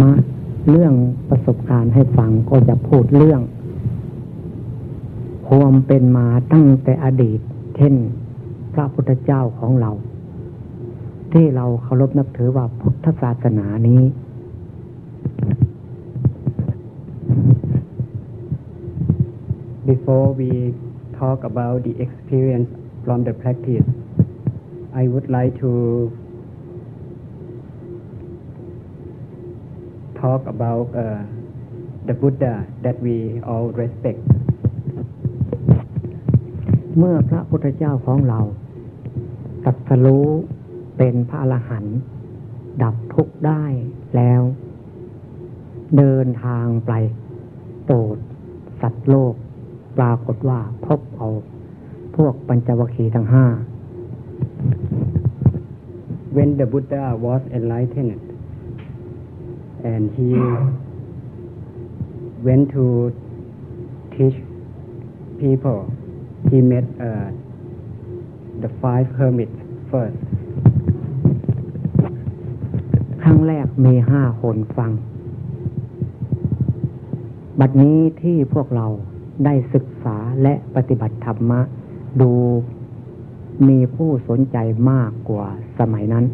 มาเรื่องประสบการณ์ให้ฟังก็จะพูดเรื่องความเป็นมาตั้งแต่อดีต เช่น พระพุทธเจ้าของเรา ที่เราเคารพนับถือว่าพุทธศาสนานี้ Before we talk about the experience from the practice, I would like to talk about uh, the Buddha that we all respect. เมื่อพระพุทธเจ้าของเราตัดสรู้เป็นพระอรหันต์ดับทุกข์ได้แล้ว เดินทางไปโปรดสัตว์โลก ปรากฏว่าพบเอา พวกปัญจวัคคีย์ทั้งห้า When the Buddha was enlightened and he went to teach people, he met uh, the five hermits first. ครั้งแรกมีห้าคนฟัง บัดนี้ที่พวกเราได้ศึกษาและปฏิบัติธรรมะ ดูมีผู้สนใจมากกว่าสมัยนั้น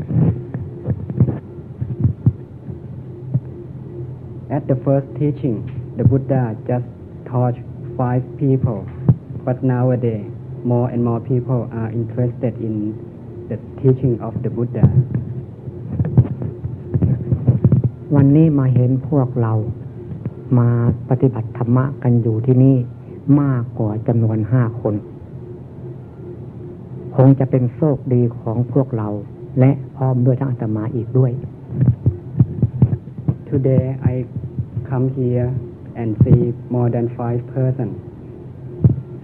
At the first teaching, the Buddha just taught five people, but nowadays more and more people are interested in the teaching of the Buddha. วันนี้มาเห็นพวกเรา มาปฏิบัติธรรมะกันอยู่ที่นี่มากกว่าจำนวนห้าคน คงจะเป็นโชคดีของพวกเรา และพร้อมด้วยทั้งอาตมาอีกด้วย Today I come here and see more than five person.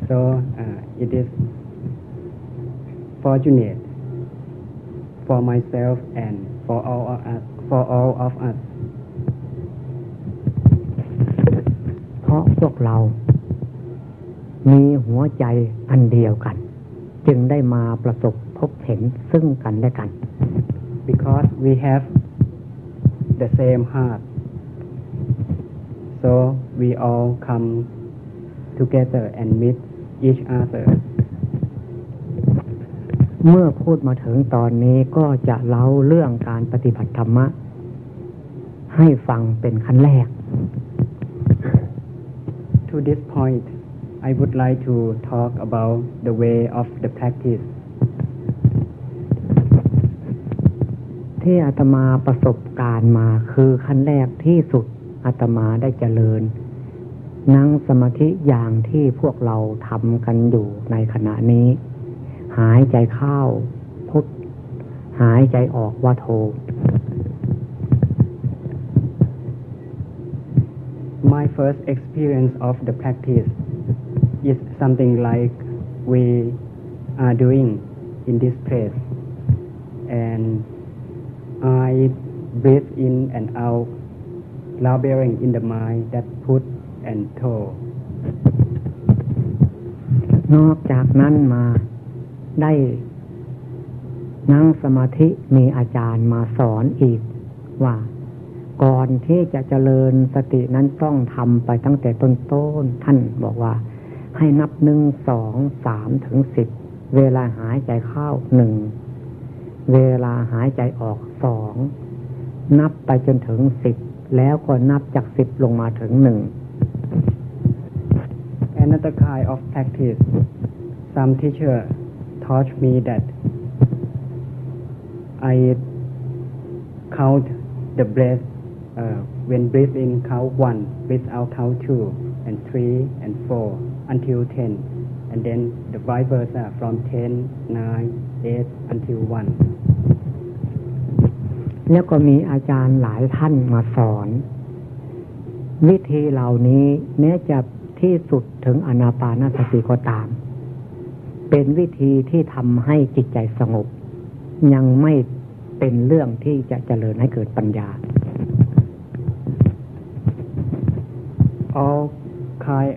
So uh, it is fortunate for myself and for all of us. For all of us. เพราะพวกเรา มีหัวใจอันเดียวกัน จึงได้มาประสบพบเห็นซึ่งกันและกัน because we have the same heart. So we all come together and meet each other. เมื่อพูดมาถึงตอนนี้ก็จะเล่าเรื่องการปฏิบัติธรรมะ ให้ฟังเป็นขั้นแรก To this point, I would like to talk about the way of the practice. ที่อาตมาประสบการณ์มา คือขั้นแรกที่สุดอาตมาได้เจริญ นั่งสมาธิอย่างที่พวกเราทำกันอยู่ในขณะนี้ หายใจเข้าพุทหายใจออกว่าโท My first experience of the practice is something like we are doing in this place. And I breathe in and out, laboring in the mind that put and to. นอกจากนั้นมาได้นั่งสมาธิมีอาจารย์มาสอนอีกว่า ก่อนที่จะเจริญสตินั้นต้องทำไปตั้งแต่ต้นต้นท่านบอกว่า ให้นับหนึ่งสองสามถึงสิบเวลาหายใจเข้าหนึ่ง เวลาหายใจออกสองนับไปจนถึงสิบแล้วก็นับจากสิบลงมาถึงหนึ่ง Another kind of practice. Some teacher taught me that I count the breath uh, when breathe in count one, breathe out count two, and three and four until ten, and then the vice versa from ten, nine, eight until one. แล้วก็มีอาจารย์หลายท่านมาสอน วิธีเหล่านี้แม้จะที่สุดถึงอนาปานสติก็ตาม เป็นวิธีที่ทำให้จิตใจสงบ ยังไม่เป็นเรื่องที่จะเจริญให้เกิดปัญญา All kind,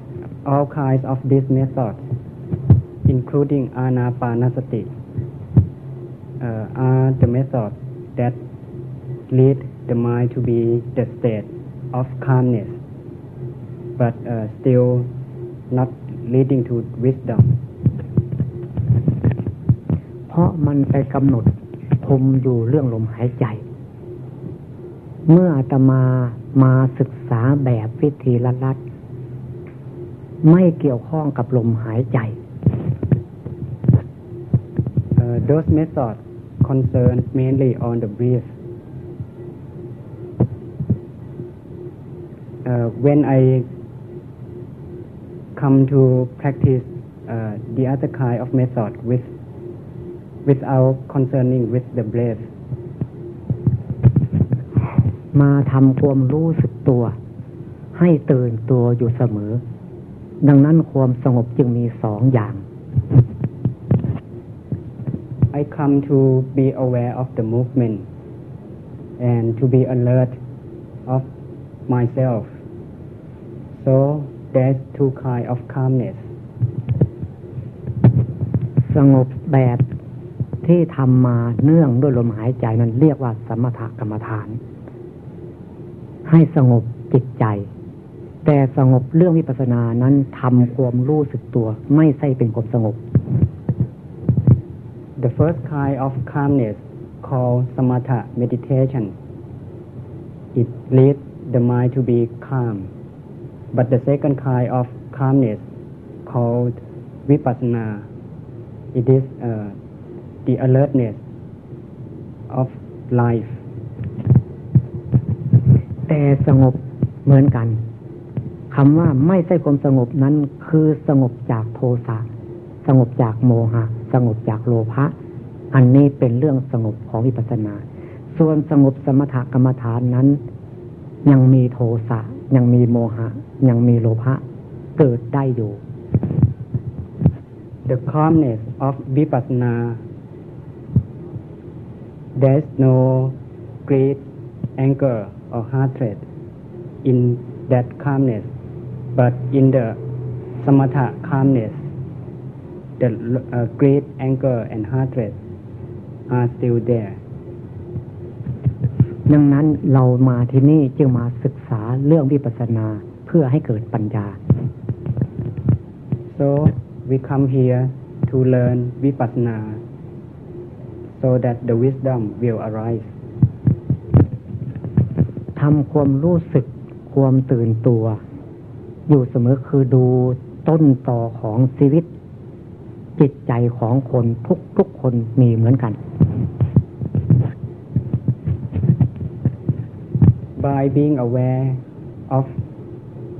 all kinds of these methods, including anapanasati, uh, are the methods that lead the mind to be the state of calmness, but uh, still not leading to wisdom. เพราะมันไปกำหนดคมอยู่เรื่องลมหายใจ เมื่ออาตมามาศึกษาแบบวิธีลัดๆไม่เกี่ยวข้องกับลมหายใจ Uh, those methods concern mainly on the breath. Uh, when I come to practice uh, the other kind of method with without concerning with the breath, มาทำความรู้สึกตัว ให้ตื่นตัวอยู่เสมอ ดังนั้นความสงบจึงมีสองอย่าง I come to be aware of the movement and to be alert of myself. So there's two kind of calmness. สงบแบบที่ทำมาเนื่องด้วยลมหายใจนั้นเรียกว่าสมถกรรมฐาน ให้สงบจิตใจ แต่สงบเรื่องวิปัสสนานั้นทำความรู้สึกตัว ไม่ใช่เป็นความสงบ The first kind of calmness called samatha meditation. It leads the mind to be calm. But the second kind of calmness called vipassana. It is uh, the alertness of life. แต่สงบเหมือนกันคำว่าไม่ใช่ความสงบนั้นคือสงบจากโทสะสงบจากโมหะ สงบจากโลภะอันนี้เป็นเรื่องสงบของวิปัสสนา ส่วนสงบสมถกรรมฐานนั้น ยังมีโทสะยังมีโมหะ ยังมีโลภะเกิดได้อยู่ The calmness of vipassana. There's no great anger or hatred in that calmness, but in the samatha calmness, the uh, great anger and hatred are still there. ดังนั้นเรามาที่นี่จึงมาศึกษาเรื่องวิปัสสนาเพื่อให้เกิดปัญญา So we come here to learn vipassana so that the wisdom will arise. ทำความรู้สึกความตื่นตัว อยู่เสมอคือดูต้นต่อของชีวิต จิตใจของคนทุกทุกคนมีเหมือนกัน By being aware of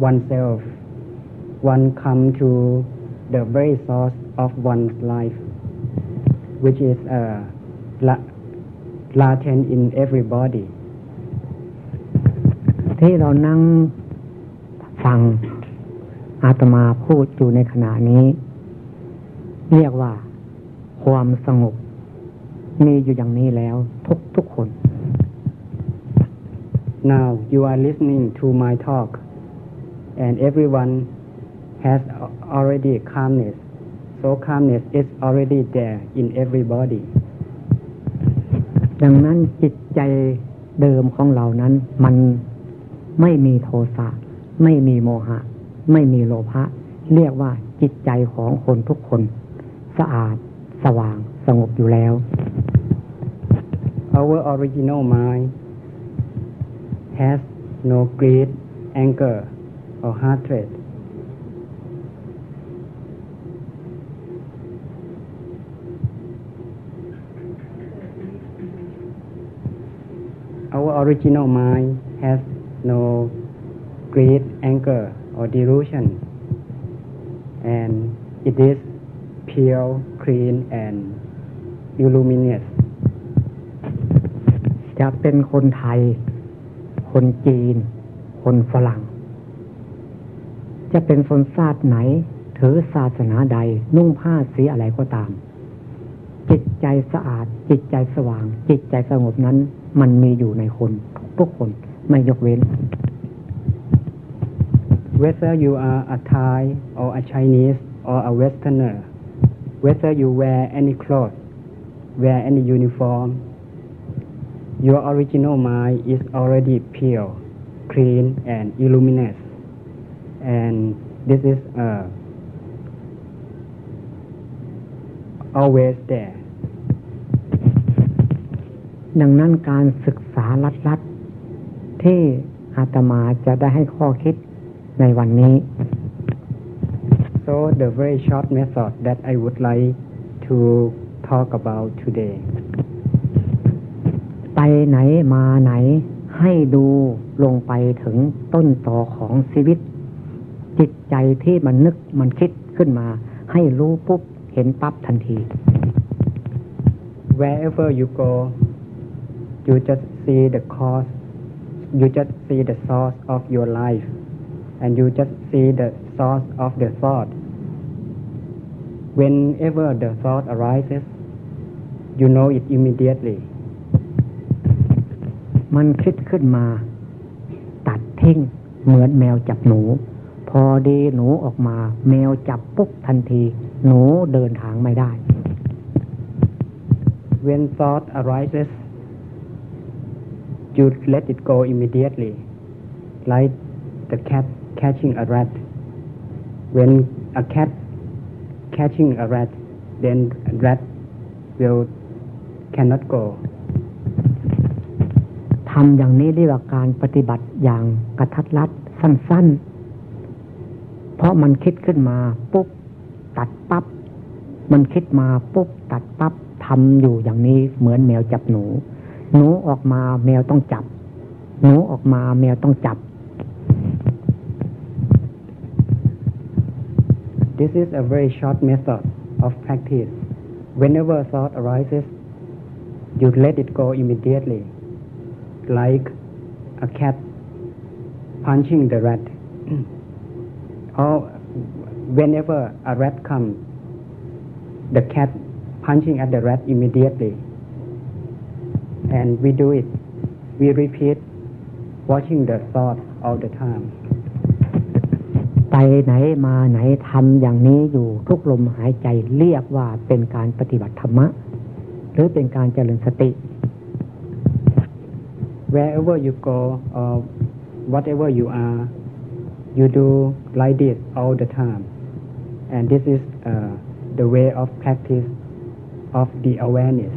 oneself, one come to the very source of one's life, which is uh, la- latent in everybody. ที่เรานั่งฟังอาตมาพูดอยู่ในขณะนี้ เรียกว่า ความสงบ มีอยู่อย่างนี้แล้ว ทุกทุกคน Now you are listening to my talk, and everyone has a- already calmness. So calmness is already there in everybody. ดังนั้นจิตใจเดิมของเรานั้น มันไม่มีโทสะไม่มีโมหะ ไม่มีโลภะเรียกว่าจิตใจของคนทุกคน สะอาด สว่างสงบอยู่แล้ว Our original mind has no greed, anger, or hatred. Our original mind has no greed, anger, or delusion, and it is pure, clean, and illuminous. จะเป็นคนไทย คนจีน คนฝรั่ง จะเป็นคนชาติไหน ถือศาสนาใด นุ่งผ้าสีอะไรก็ตาม จิตใจสะอาด จิตใจสว่าง จิตใจสงบนั้น มันมีอยู่ในคน ทุกคนไม่ยกเว้น whether you are a Thai or a Chinese or a Westerner, whether you wear any clothes, wear any uniform, your original mind is already pure, clean, and illuminous. And this is uh, always there. ดังนั้นการศึกษาลัดๆที่อาตมาจะได้ให้ข้อคิดในวันนี้ So the very short method that I would like to talk about today ไปไหนมาไหน ให้ดูลงไปถึงต้นตอของชีวิต จิตใจที่มันนึกมันคิดขึ้นมา ให้รู้ปุ๊บ เห็นปั๊บทันที Wherever you go you just see the cause you just see the source of your life and you just see the source of the thought whenever the thought arises you know it immediately มันคิดขึ้นมา ตัดทิ้งเหมือนแมวจับหนู พอดีหนูออกมา แมวจับปุ๊บทันที หนูเดินทางไม่ได้ when thought arises you let it go immediately like the cat catching a rat when a cat catching a rat then rat will cannot go ทำอย่างนี้เรียกว่าการปฏิบัติอย่างกระทัดรัดสั้น ๆ เพราะมันคิดขึ้นมาปุ๊บตัดปับ๊บมันคิดมาปุ๊บตัดปับ๊บทำอยู่อย่างนี้เหมือนแมวจับหนู หนูออกมาแมวต้องจับ หนูออกมาแมวต้องจับ This is a very short method of practice. Whenever a thought arises, you let it go immediately, like a cat punching the rat. or whenever a rat comes, the cat punching at the rat immediately. And we do it. We repeat, watching the thought all the time. ไปไหนมาไหนทำอย่างนี้อยู่ทุกลมหายใจเรียกว่าเป็นการปฏิบัติธรรมะ หรือเป็นการเจริญสติ Wherever you go or whatever you are, you do like this all the time, and this is uh, the way of practice of the awareness.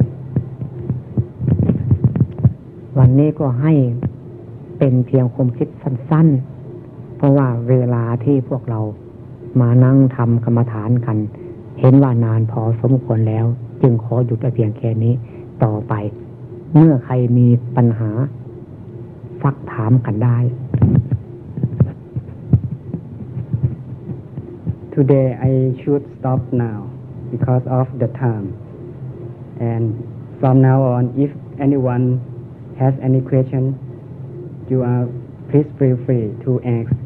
วันนี้ก็ให้เป็นเพียงความคิดสั้นๆ เพราะว่าเวลาที่พวกเรามานั่งทำกรรมฐานกัน เห็นว่านานพอสมควรแล้ว จึงขอหยุดเพียงแค่นี้ต่อไป เมื่อใครมีปัญหา ซักถามกันได้ Today I should stop now because of the time. And from now on, if anyone has any question, you are please feel free to ask.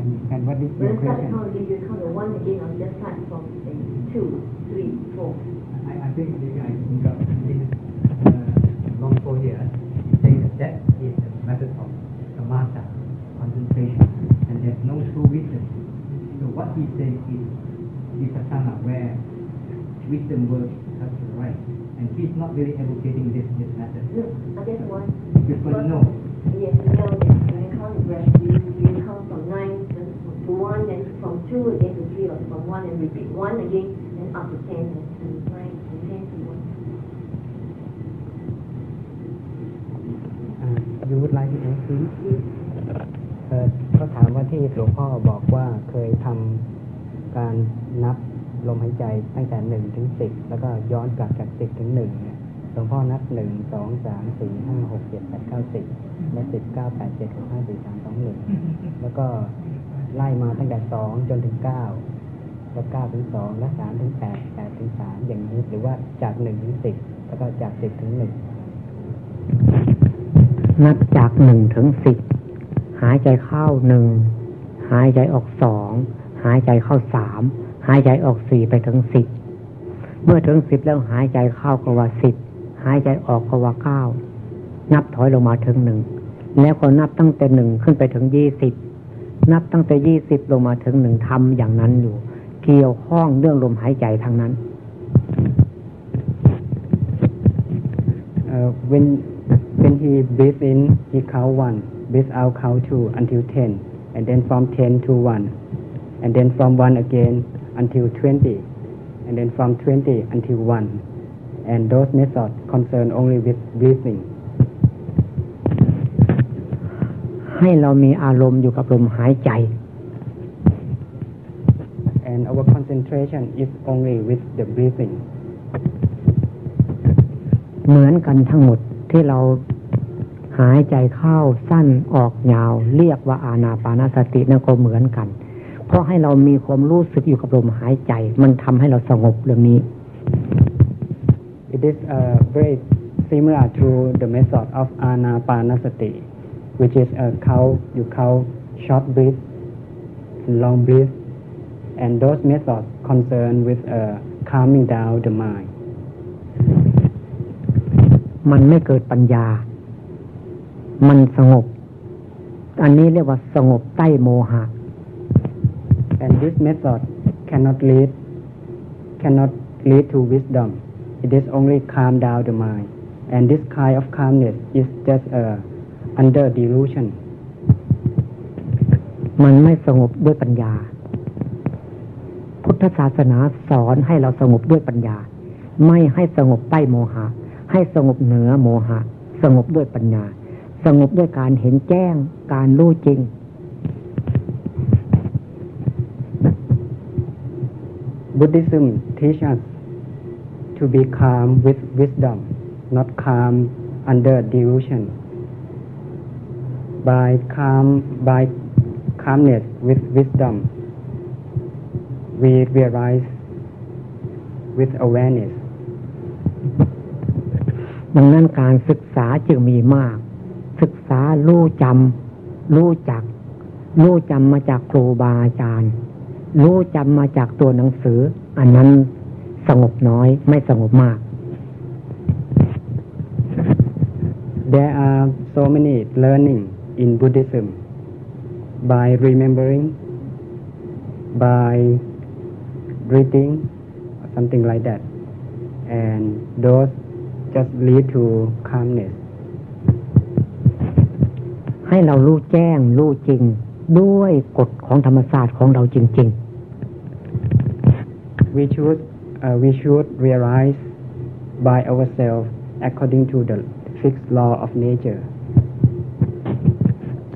And, and what is When your you start question? count again, you count the one again, or just start from say, two, three, four. I, I think maybe I interrupt this uh, long for here. He saying that that is the method of samatha, concentration, and there's no true wisdom. So what he says is vipassana, where wisdom works that's right. And he's not really advocating this, this method. No, I just want. Just want to know. Yes, you know that when you count the breath, you, you count from nine to, to one, then from two again to three, or from one and repeat one again, and up to ten, and to nine, and ten to one. Uh, you would like to ask him? Yes. เออก็ถามว่าที่หลวงพ่อบอกว่าเคยทำการนับลมหายใจตั้งแต่หนึ่งถึงสิบแล้วก็ย้อนกลับจากสิบถึงหนึ่งเนี่ยหลวงพ่อนับหนึ่งสองสามสี่ห้าหกเจ็ดแปดเก้าสิบ และสิบเก้าแปดเจ็ดหกห้าสี่สามสองหนึ่งแล้วก็ไล่มาตั้งแต่สองจนถึงเก้าแล้วเก้าถึงสองและสามถึงแปดแปดถึงสามอย่างนี้หรือว่าจากหนึ่งถึงสิบแล้วก็จากสิบถึงหนึ่งนนับจากหนึ่งถึงสิบหายใจเข้าหนึ่งหายใจออกสองหายใจเข้าสามหายใจออกสี่ไปถึงสิบเมื่อถึงสิบแล้วหายใจเข้าก็ว่าสิบหายใจออกก็ว่าเก้า นับถอยลงมาถึงหนึ่งแล้วก็นับตั้งแต่หนึ่งขึ้นไปถึงยี่สิบนับตั้งแต่ยี่สิบลงมาถึงหนึ่งทำอย่างนั้นอยู่ เกี่ยวข้องเรื่องลมหายใจทางนั้น uh, when when he breathe in he count one breathe out count two until ten and then from ten to one and then from one again until twenty and then from twenty until one and those methods concern only with breathing ให้เรามีอารมณ์อยู่กับลมหายใจ and our concentration is only with the breathing เหมือนกันทั้งหมดที่เราหายใจเข้าสั้นออกยาว เรียกว่าอาณาปานสตินั่นก็เหมือนกัน เพราะให้เรามีความรู้สึกอยู่กับลมหายใจ มันทำให้เราสงบเรื่องนี้ It is uh, very similar to the method of anapanasati which is a count you count short breath long breath and those methods concern with uh, calming down the mind มันไม่เกิดปัญญา มันสงบ อันนี้เรียกว่าสงบใต้โมหะ and this method cannot lead cannot lead to wisdom it is only calm down the mind and this kind of calmness is just uh, under delusion มันไม่สงบด้วยปัญญา พุทธศาสนาสอนให้เราสงบด้วยปัญญา ไม่ให้สงบใต้โมหะ ให้สงบเหนือโมหะ สงบด้วยปัญญา สงบด้วยการเห็นแจ้ง การรู้จริง Buddhism teach us to be calm with wisdom, not calm under delusion. By calm, by calmness with wisdom, we realize with awareness. ดังนั้นการศึกษาจึงมีมาก ศึกษารู้จำรู้จัก รู้จำมาจากครูบาอาจารย์ รู้จำมาจากตัวหนังสือ อันนั้นสงบน้อยไม่สงบมาก There are so many learning in Buddhism by remembering, by reading, or something like that, and those just lead to calmness. ให้เรารู้แจ้ง รู้จริง ด้วยกฎของธรรมศาสตร์ของเราจริง We should uh, we should realize by ourselves according to the fixed law of nature.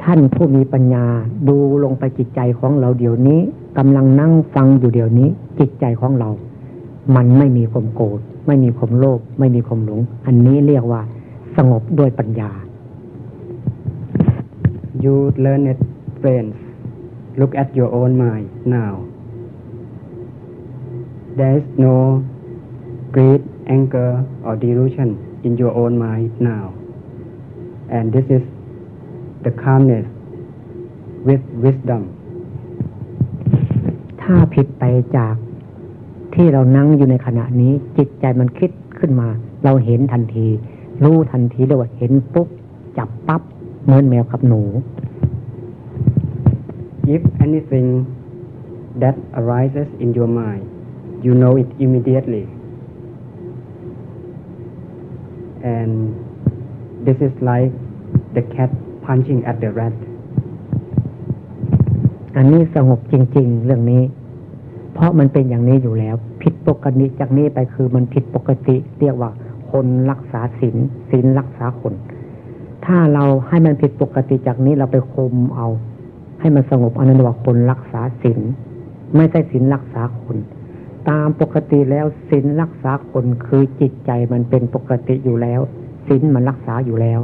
ท่านผู้มีปัญญาดูลงไปจิตใจของเราเดี๋ยวนี้กำลังนั่งฟังอยู่เดี๋ยวนี้ จิตใจของเรา มันไม่มีความโกรธไม่มีความโลภไม่มีความหลง อันนี้เรียกว่าสงบด้วยปัญญา You learned friends, look at your own mind now. There is no greed, anger, or delusion in your own mind now. And this is the calmness with wisdom. ถ้าผิดไปจากที่เรานั่งอยู่ในขณะนี้ จิตใจมันคิดขึ้นมา เราเห็นทันที รู้ทันทีเรียกว่าเห็นปุ๊บ จับปั๊บเหมือนแมวกับหนู If anything that arises in your mind, you know it immediately. And this is like the cat punching at the rat. อันนี้สงบจริง ๆ เรื่องนี้ เพราะมันเป็นอย่างนี้อยู่แล้ว ผิดปกติจากนี้ไปคือมันผิดปกติ เรียกว่า คนรักษาศีลศีลรักษาคน ถ้าเราให้มันผิดปกติจากนี้เราไปคมเอา ให้มันสงบอันนั้นเรียกว่าคนรักษาศีลไม่ใช่ศีลรักษาคนตามปกติแล้วศีลรักษาคนคือจิตใจมันเป็นปกติอยู่แล้วศีลมันรักษาอยู่แล้ว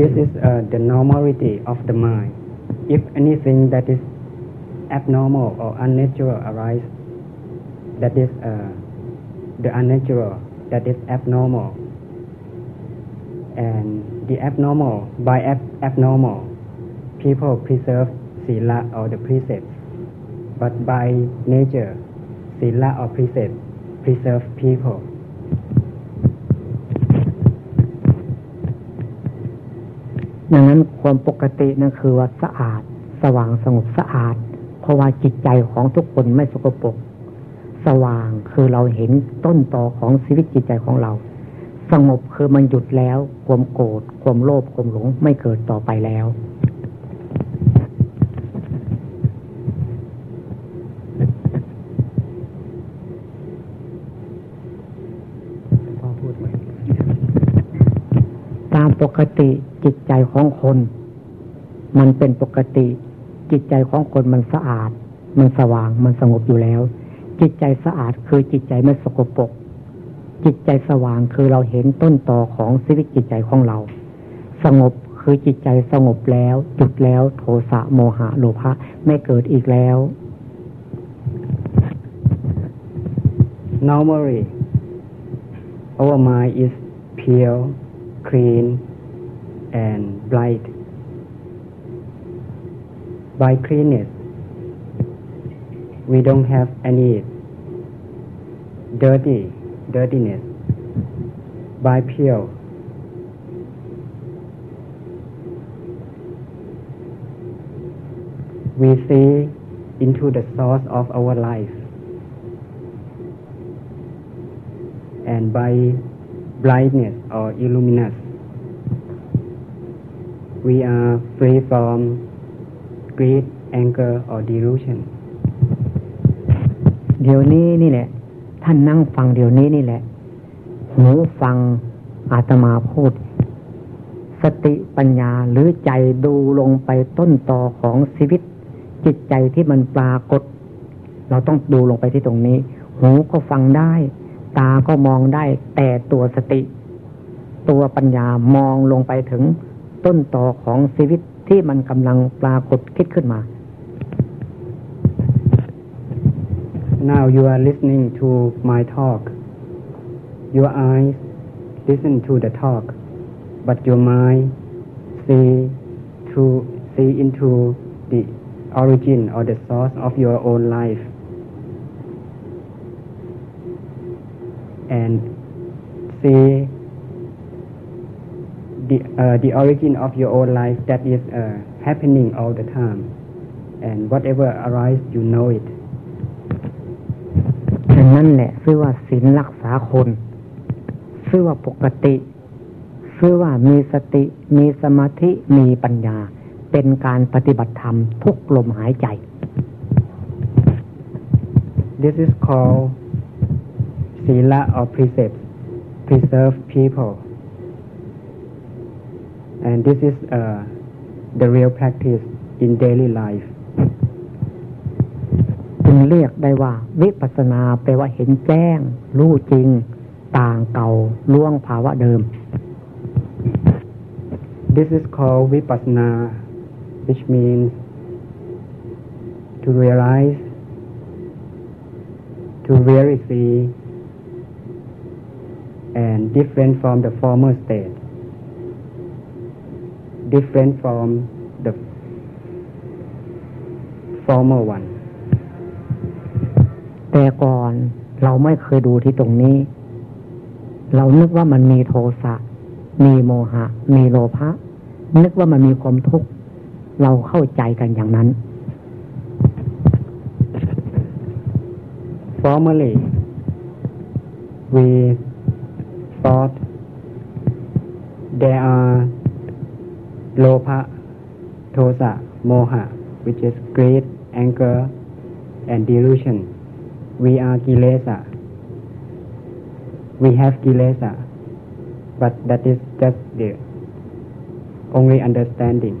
This is uh, the normality of the mind. If anything that is abnormal or unnatural arises, that is uh, the unnatural, that is abnormal. And the abnormal, by ab abnormal, people preserve sila or the precepts. But by nature, sila or precepts preserve people. ดังนั้นความปกตินั่นคือว่าสะอาด สว่างสงบสะอาด เพราะว่าจิตใจของทุกคนไม่สกปรกสว่างคือเราเห็นต้นตอของชีวิตจิตใจของเรา สงบคือมันหยุดแล้ว ความโกรธความโลภความหลงไม่เกิดต่อไปแล้วตามป กติจิตใจของคน มันเป็นปกติ จิตใจของคนมันสะอาด มันสว่างมันสงบอยู่แล้ว จิตใจสะอาดคือจิตใจไม่สกปรกจิตใจสว่างคือเราเห็นต้นต่อของชีวิตจิตใจของเรา สงบคือจิตใจสงบแล้วหยุดแล้วโทสะโมหะโลภะไม่เกิดอีกแล้ว Normally, our mind is pure, clean, and bright. By cleanness, we don't have any dirty dirtiness. By pure, we see into the source of our life. And by blindness or illuminous, we are free from greed, anger, or delusion. เดี๋ยวนี้นี่แหละ ท่านนั่งฟังเดี๋ยวนี้นี่แหละ หูฟังอาตมาพูด สติปัญญาหรือใจดูลงไปต้นตอของชีวิต จิตใจที่มันปรากฏ เราต้องดูลงไปที่ตรงนี้ หูก็ฟังได้ ตาก็มองได้ แต่ตัวสติ ตัวปัญญามองลงไปถึง ต้นต่อของชีวิตที่มันกำลังปรากฏคิดขึ้นมา Now you are listening to my talk. Your eyes listen to the talk, but your mind see to see into the origin or the source of your own life. And see the uh, the origin of your own life that is uh, happening all the time, and whatever arises, you know it. ดังนั้นแหละชื่อว่าศีลรักษาคนชื่อว่าปกติชื่อว่ามีสติมีสมาธิมีปัญญา เป็นการปฏิบัติธรรมทุกลมหายใจ This is called sila or precept, preserve people. And this is uh, the real practice in daily life. จึงเรียกได้ว่า วิปัสสนาแปลว่าเห็นแจ้ง รู้จริง ต่างเก่าล่วงภาวะเดิม This is called vipassana, which means to realize, to really see, and different from the former state, different from the former one. แต่ก่อนเราไม่เคยดูที่ตรงนี้ เรานึกว่ามันมีโทสะ มีโมหะ มีโลภะ นึกว่ามันมีความทุกข์ เราเข้าใจกันอย่างนั้น Formerly, we thought there are lopa, tosa, moha, which is greed, anger, and delusion. We are kilesa. We have kilesa, but that is just the only understanding,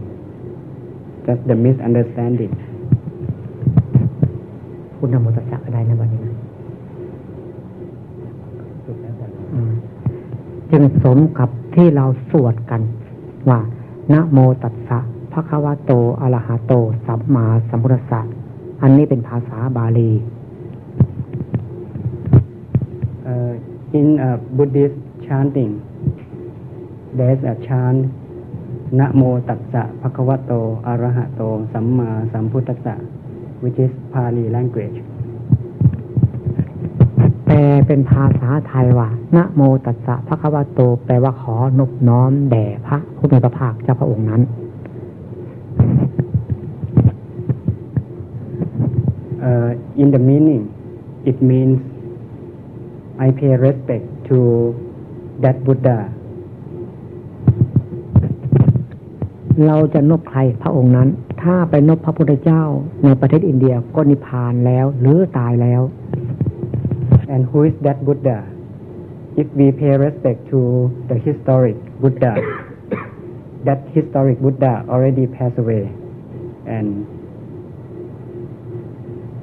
just the misunderstanding. คุณนโมตัสสะก็ได้นะวันนี้นะอืมจึงสมกับที่เราสวดกันว่า นะโมตัสสะพระคะวะโตอะระหะโต สัมมาสัมพุทธัสสะอันนี้เป็นภาษาบาลี uh, in uh, Buddhist chanting there's a chant นะโมตัสสะภะคะวะโตอะระหะโต สัมมาสัมพุทธัสสะ which is Pali language ปลเป็นภาษาไทยว่านะโมตัสสะพระคัมภโต แปลว่าขอนบน้อมแด่พระผู้มีพระภาคเจ้าพระองค์นั้น Uh, in the meaning, it means I pay respect to that Buddha. เราจะนบใครพระองค์นั้น ถ้าไปนบพระพุทธเจ้าในประเทศอินเดียก็นิพพานแล้ว หรือตายแล้ว And who is that Buddha? If we pay respect to the historic Buddha, that historic Buddha already passed away. And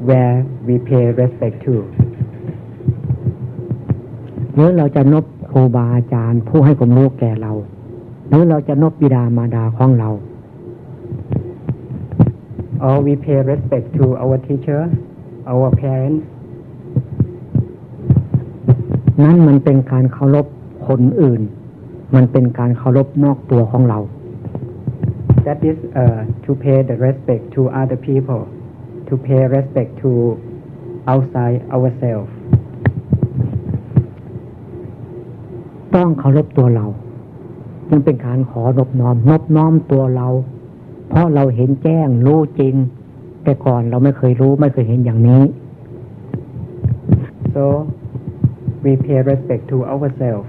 where we pay respect to. หรือเราจะนบครูบาอาจารย์ผู้ให้ความรู้แก่เรา หรือเราจะนบบิดามารดาของเรา Or we pay respect to our teachers, our parents, นั่นมันเป็นการเคารพคนอื่น มันเป็นการเคารพนอกตัวของเรา that is uh, to pay the respect to other people, to pay respect to outside ourselves. ต้องเคารพตัวเรา มันเป็นการขอนบน้อม นบน้อมตัวเรา เพราะเราเห็นแจ้งรู้จริง แต่ก่อนเราไม่เคยรู้ไม่เคยเห็นอย่างนี้ So we pay respect to ourselves.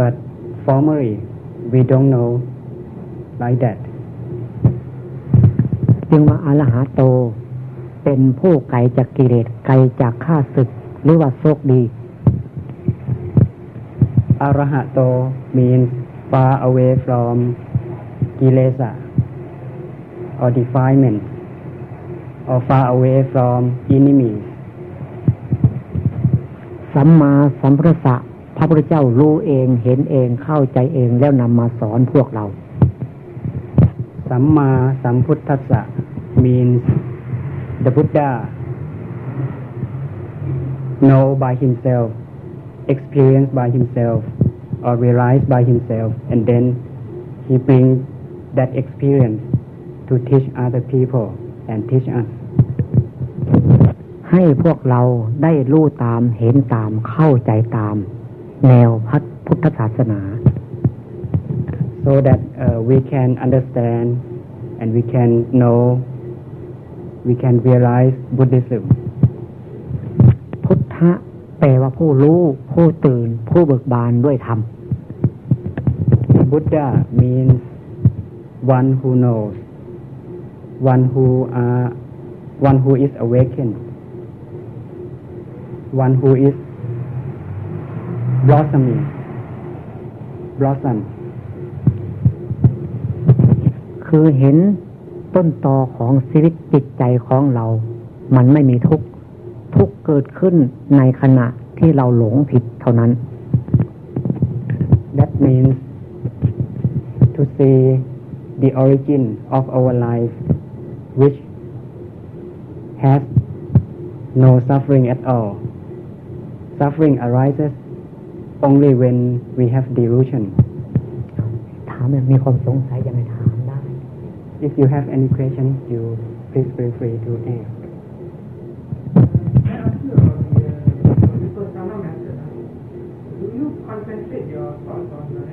But formerly, we don't know like that. จึงว่าอรหาโต เป็นผู้ไกลจากกิเลสไกลจากข้าศึก หรือว่าโชคดี Arahato means far away from kilesa or defilement or far away from enemies. สัมมาสัมพุทธะพระพุทธเจ้ารู้เองเห็นเองเข้าใจเองแล้วนำมาสอนพวกเรา Samma Samputtassa means the Buddha know by himself, experience by himself, or realize by himself, and then he bring that experience to teach other people and teach us. ให้พวกเราได้รู้ตามเห็นตามเข้าใจตาม แนวพัฒพุทธศาสนา so that uh, we can understand and we can know, we can realize Buddhism. พุทธะแปลว่าผู้รู้ ผู้ตื่น ผู้เบิกบานด้วยธรรม Buddha means one who knows, one who are, one who is awakened, one who is blossoming, blossom. คือเห็นต้นตอของชีวิตจิตใจของเรา มันไม่มีทุกข์ ทุกข์เกิดขึ้นในขณะที่เราหลงผิดเท่านั้น That means to see the origin of our life, which has no suffering at all. Suffering arises only when we have delusion. ถามแบบมีความสงสัยยังไงถามได้ If you have any question, you please feel free to ask. Do you concentrate your thoughts on uh, any part of the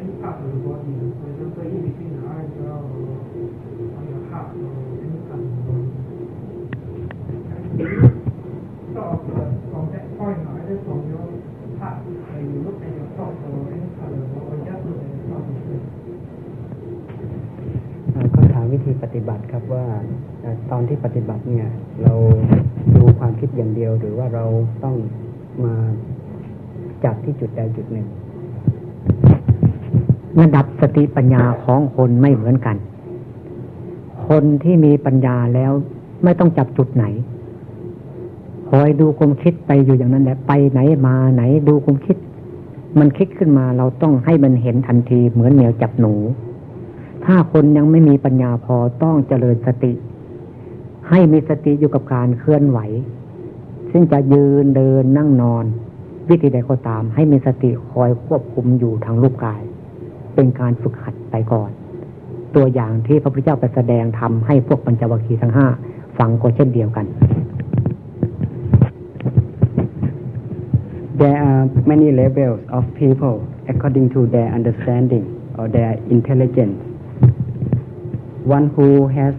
วิธีปฏิบัติครับว่าตอนที่ปฏิบัติเนี่ย เราดูความคิดอย่างเดียว หรือว่าเราต้องมาจับที่จุดใดจุดหนึ่ง ระดับสติปัญญาของคนไม่เหมือนกัน คนที่มีปัญญาแล้วไม่ต้องจับจุดไหนคอยดูความคิดไปอยู่อย่างนั้นแหละไปไหนมาไหนดูความคิด มันคิดขึ้นมาเราต้องให้มันเห็นทันทีเหมือนแมวจับหนู ถ้าคนยังไม่มีปัญญาพอต้องเจริญสติ ให้มีสติอยู่กับการเคลื่อนไหว ซึ่งจะยืนเดินนั่งนอน วิธีใดก็ตาม ให้มีสติคอยควบคุมอยู่ทางรูปกาย เป็นการฝึกหัดไปก่อน ตัวอย่างที่พระพุทธเจ้าไปแสดงทำให้พวกปัญจวัคคีย์ทั้งห้าฟังก็เช่นเดียวกัน There are many levels of people according to their understanding or their intelligence. One who has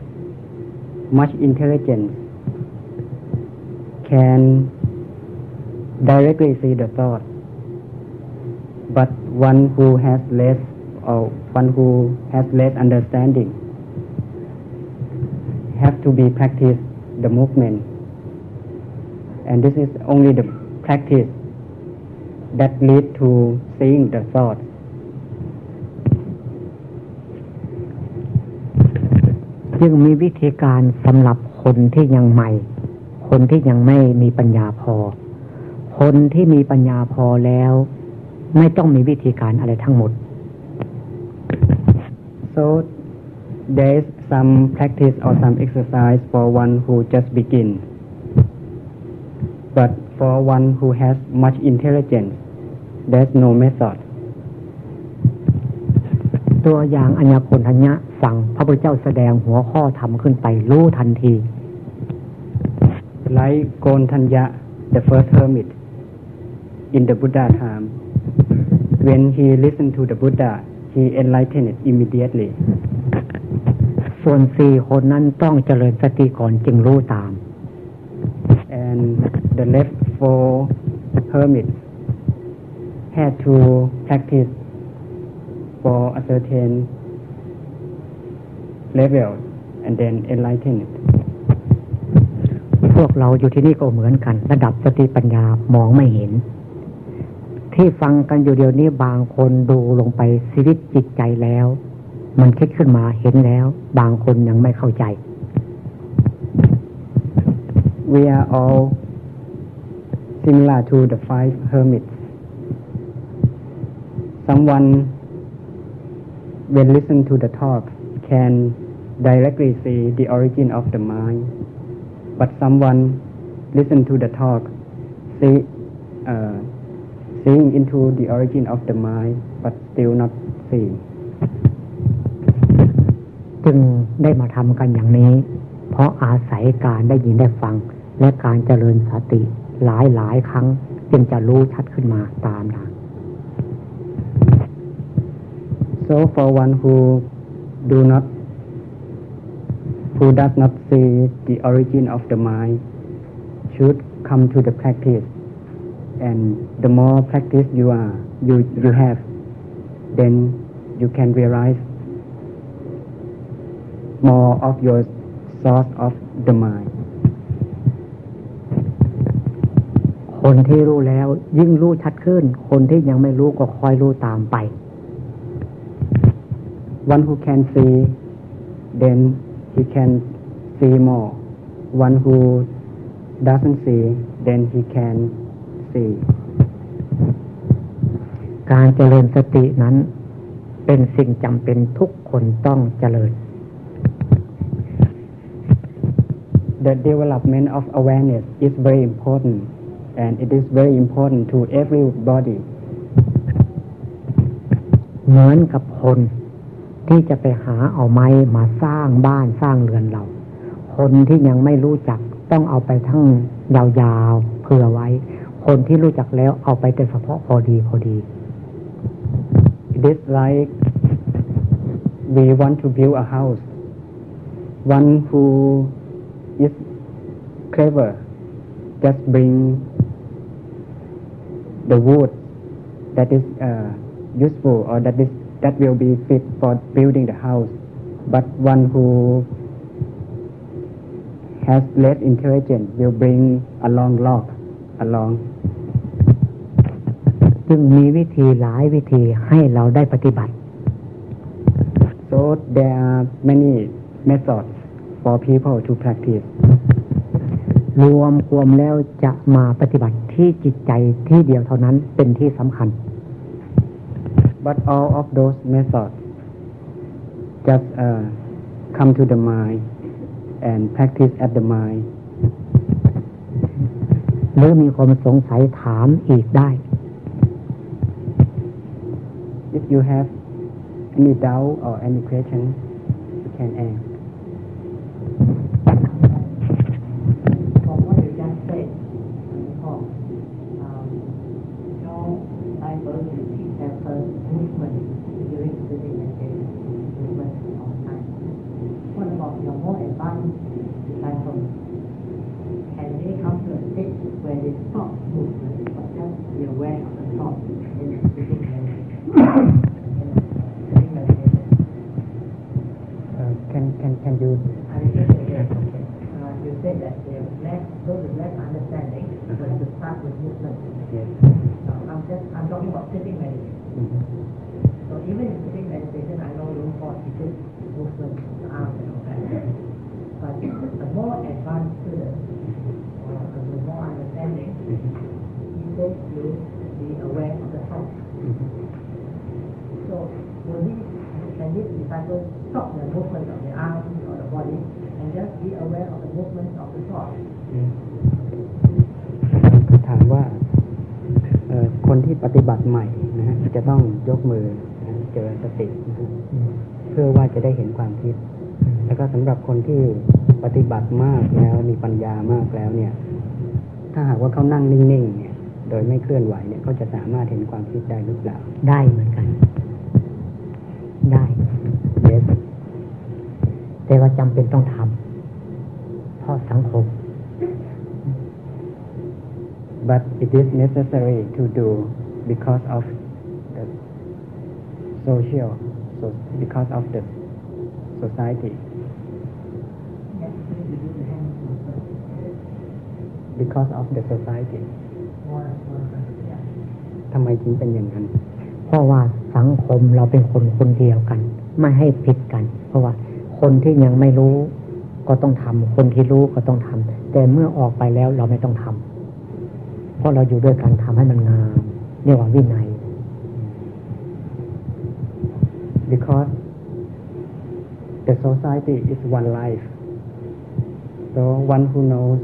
much intelligence can directly see the thought, but one who has less or one who has less understanding have to be practice the movement, and this is only the practice that lead to seeing the thought. จึงมีวิธีการสำหรับคนที่ยังใหม่ คนที่ยังไม่มีปัญญาพอ คนที่มีปัญญาพอแล้ว ไม่ต้องมีวิธีการอะไรทั้งหมด So there is some practice or some exercise for one who just begin. But for one who has much intelligence, there's no method. ตัวอย่างอัญญาคนทัญญะฟังพระพุทธเจ้าแสดงหัวข้อทำขึ้นไปรู้ทันที Like Gontanya, the first hermit in the Buddha time, when he listened to the Buddha, he enlightened immediately. ส่วนสี่คนนั้นต้องเจริญสติก่อนจึงรู้ตาม and the left four hermits had to practice for a certain level and then enlighten it. พวกเราอยู่ที่นี่ก็เหมือนกัน ระดับสติปัญญามองไม่เห็น ที่ฟังกันอยู่เดียวนี้บางคนดูลงไปชีวิตจิตใจแล้ว มันคิดขึ้นมาเห็นแล้ว บางคนยังไม่เข้าใจ We are all similar to the five hermits. Someone, when listen to the talk, can directly see the origin of the mind. But someone listen to the talk, see, uh, seeing into the origin of the mind, but still not seeing. จึงได้มาทำกันอย่างนี้ เพราะอาศัยการได้ยินได้ฟัง และการเจริญสติหลายหลายครั้ง จึงจะรู้ชัดขึ้นมาตามทาง So for one who do not, who does not see the origin of the mind, should come to the practice, and the more practice you are, you you have, then you can realize more of your source of the mind. คนที่รู้แล้วยิ่งรู้ชัดขึ้น คนที่ยังไม่รู้ก็คอยรู้ตามไป One who can see, then he can see more. One who doesn't see, then he can see. การเจริญสตินั้น เป็นสิ่งจำเป็นทุกคนต้องเจริญ The development of awareness is very important, and it is very important to everybody. เหมือนกับคน ที่จะไปหาเอาไม้มาสร้างบ้านสร้างเรือนเรา คนที่ยังไม่รู้จักต้องเอาไปทั้งยาวๆเผื่อไว้ คนที่รู้จักแล้วเอาไปแต่เฉพาะพอดีพอดี It is like we want to build a house. One who is clever just bring the wood that is uh, useful or that is that will be fit for building the house. But one who has less intelligence will bring a long log along จึงมีวิธีหลายวิธีให้เราได้ปฏิบัติ So there are many methods for people to practice. รวมความแล้วจะมาปฏิบัติที่จิตใจที่เดียวเท่านั้นเป็นที่สำคัญ But all of those methods just uh, come to the mind and practice at the mind. หรือมีความสงสัยถามอีกได้ If you have any doubt or any question you can ask Can can can you I repeat it again. Uh, you said that they have less, those with less understanding, but to start with movement. yes Uh, I'm just, I'm talking about sitting meditation. Mhm. So even in sitting meditation, I know room for seated movement, the arms and all that. But the more advanced student, or the more understanding, says to be aware of the thought. So will he, can these disciples stop the movement of the arms or the body and just be aware of the movement of the thought? คือถามว่าเอ่อคนที่ปฏิบัติใหม่นะฮะจะต้องยกมือนะฮะเจริญสตินะฮะเพื่อว่าจะได้เห็นความคิด แล้วก็สำหรับคนที่ปฏิบัติมากแล้วมีปัญญามากแล้วเนี่ย ถ้าหากว่าเขานั่งนิ่งๆเนี่ย โดยไม่เคลื่อนไหวเนี่ยเขาจะสามารถเห็นความคิดได้หรือเปล่า ได้เหมือนกัน ได้ yes แต่ว่าจำเป็นต้องทำเพราะสังคม but it is necessary to do because of the social so because of the society Yes, we need to do the hand movement. because of the society More, more, yeah. ทำไมจึงเป็นอย่างนั้น เพราะว่าสังคมเราเป็นคนคนเดียวกัน ไม่ให้ผิดกัน เพราะว่าคนที่ยังไม่รู้ก็ต้องทำคนที่รู้ก็ต้องทำแต่เมื่อออกไปแล้วเราไม่ต้องทำเพราะเราอยู่ด้วยกันทำให้มันงามเรียกว่าวินัย because the society is one life so one who knows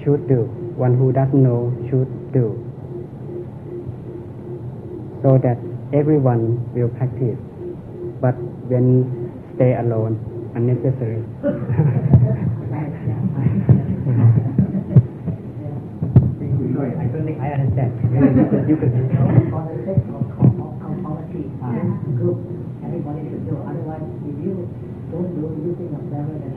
should do one who doesn't know should do so that everyone will practice but when stay alone unnecessary Sorry, I don't think I understand. you could. For the sake of conformity, group, everybody should do. Otherwise, if you don't do, you think clever than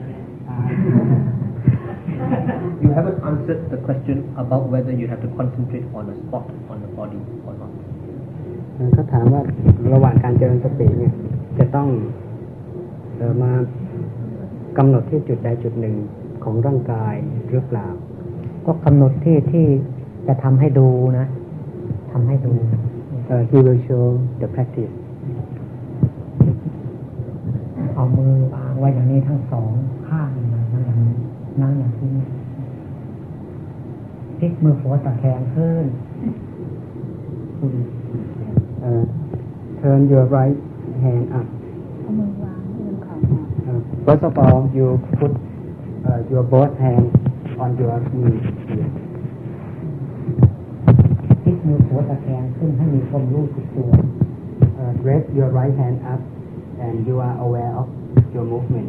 I. You haven't answered the question about whether you have to concentrate on a spot on the body or not. ก็ถามว่าระหว่างการเจริญสติเนี่ย จะต้องเออมากำหนดที่จุดใดจุดหนึ่งของร่างกายหรือเปล่า ก็กำหนดที่ที่จะทำให้ดูนะทำให้ดูเอ่อ he will show the practice เอามือวางไว้อย่างนี้ทั้งสองข้างนะนั่งอย่างนี้นั่งอย่างที่นี่ พลิกมือหัวตะแคงขึ้นคุณเอ่อ turn your right hand up เอามือวางที่ลำขาค่ะ Uh, first of all you put uh, your both hands on your knee here. พลิกมือหัวตะแคงขึ้นให้มีความรู้สึกตัว Uh, raise your right hand up and you are aware of your movement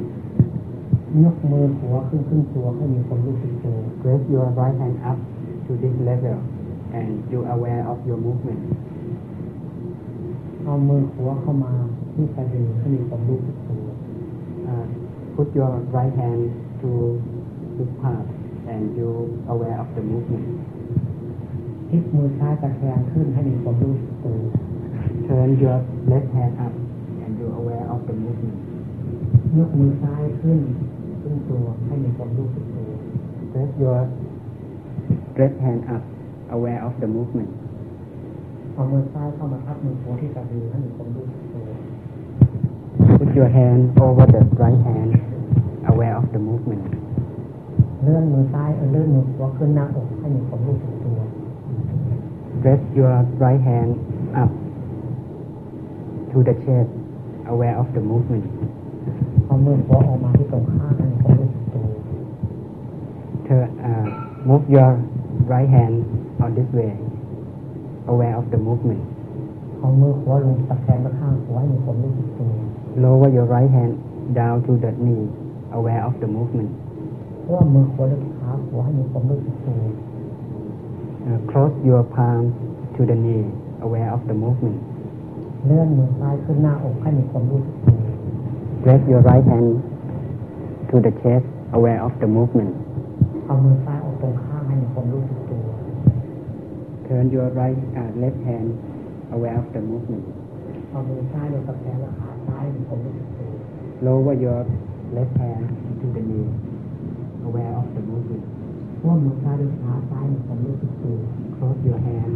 ยกมือหัวขึ้นขึ้นตัวให้มีความรู้สึกตัว raise your right hand up to this level and you are aware of your movement เอามือหัวเข้ามาที่สะดือให้มีความรู้สึกตัว uh, put your right hand to this part and you aware of the movement พลิกมือซ้ายตะแคงขึ้นให้มีความรู้สึกตัว turn your left hand up and you aware of the movement ยกมือซ้ายขึ้นขึ้นตัวให้มีความรู้สึกตัว raise your left hand up aware of the movement เอามือซ้ายเข้ามาทับมือหัวที่สะดือให้มีความรู้สึกตัว put your hand over the right hand aware of the movement เลื่อนมือซ้ายเออเลื่อนมือหัวขึ้นหน้าอกให้มีความรู้สึกตัว raise your right hand up to the chest aware of the movement เอามือหัวออกมาที่ตรงข้างให้มีความรู้สึกตัว Turn, uh, move your right hand on this way aware of the movement เอามือขวาลงตะแคงไปข้างขวาให้มีความรู้สึกตัว lower your right hand down to the knee aware of the movement เพราะว่ามือขวาและขาขวาให้มีความรู้สึกตัว uh, close your palm to the knee aware of the movement เลื่อนมือซ้ายขึ้นหน้าอกให้มีความรู้สึกตัว Press your right hand to the chest, aware of the movement. เอามือซ้ายออกตรงข้าง า ให้มีความรู้สึกตัว Turn your right uh, left hand, aware of the movement. เอามือซ้ายลงตะแคงและขาซ้ายให้มีความรู้สึกตัว Lower your left hand to the knee, aware of the movement. เพราะว่ามือซ้ายและขาซ้ายมีความรู้สึกตัว Cross your hand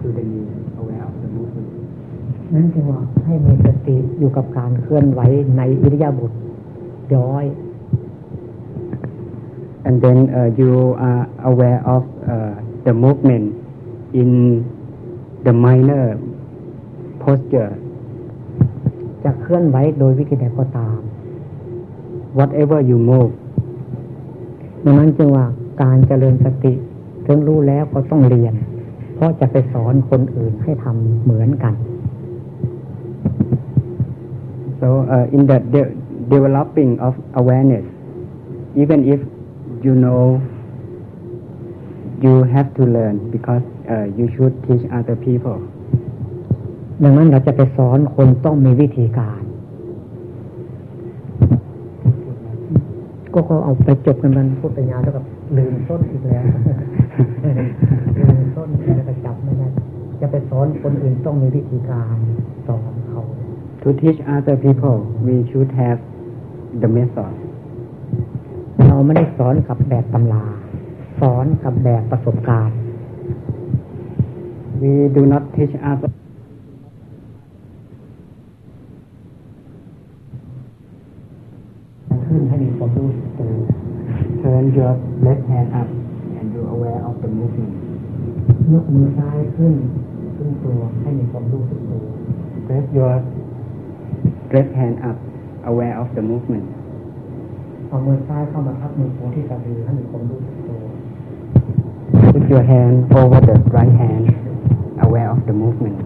to the knee, aware of the movement. นั่นจึงว่าให้มีสติอยู่กับการเคลื่อนไหวในอิริยาบถย้อย And then uh, you are aware of uh, the movement in the minor posture. จะเคลื่อนไหวโดยวิธีใดก็ตาม Whatever you move, ดังนั้นจึงว่าการเจริญสติถึงรู้แล้วก็ต้องเรียน เพราะจะไปสอนคนอื่นให้ทำเหมือนกัน So uh, in the de- developing of awareness, even if you know you have to learn because uh, you should teach other people. ดังนั้นเราจะไปสอนคนต้องมีวิธีการ ก็ก็เอาไปจบกันมันพูดไปยาวแล้วกับลืมต้นอีกแล้วลืมต้นแล้วก็จับไม่ได้จะไปสอนคนอื่นต้องมีวิธีการสอนเขา To teach other people, we should have the method. เราไม่ได้สอนกับแบบตำรา สอนกับแบบประสบการณ์ We do not teach other ขึ้นให้มีความรู้สึกตัว turn your left hand up and you aware of the movement. ยกมือซ้ายขึ้นขึ้นตัวให้มีความรู้สึกตัว Press your left hand up, aware of the movement. เอามือซ้ายเข้ามาทับมือขวาที่สะดือให้มีความรู้สึกตัว Put your hand over the right hand, aware of the movement.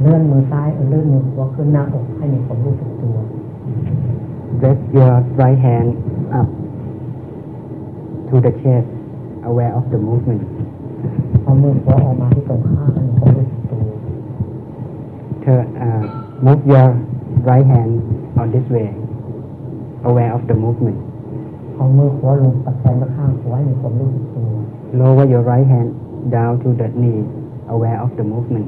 เลื่อนมือซ้ายเออเลื่อนมือขวาขึ้นหน้าอกให้มีความรู้สึกตัว Press your right hand up to the chest, aware of the movement. เอามือขวาออกมาที่ตรงข้างให้มีความรู้สึกตัว Turn, uh, move your right hand on this way, aware of the movement. เอามือขวาลงตะแคงไปข้างขวาให้มีความรู้สึกตัว Lower your right hand down to the knee, aware of the movement.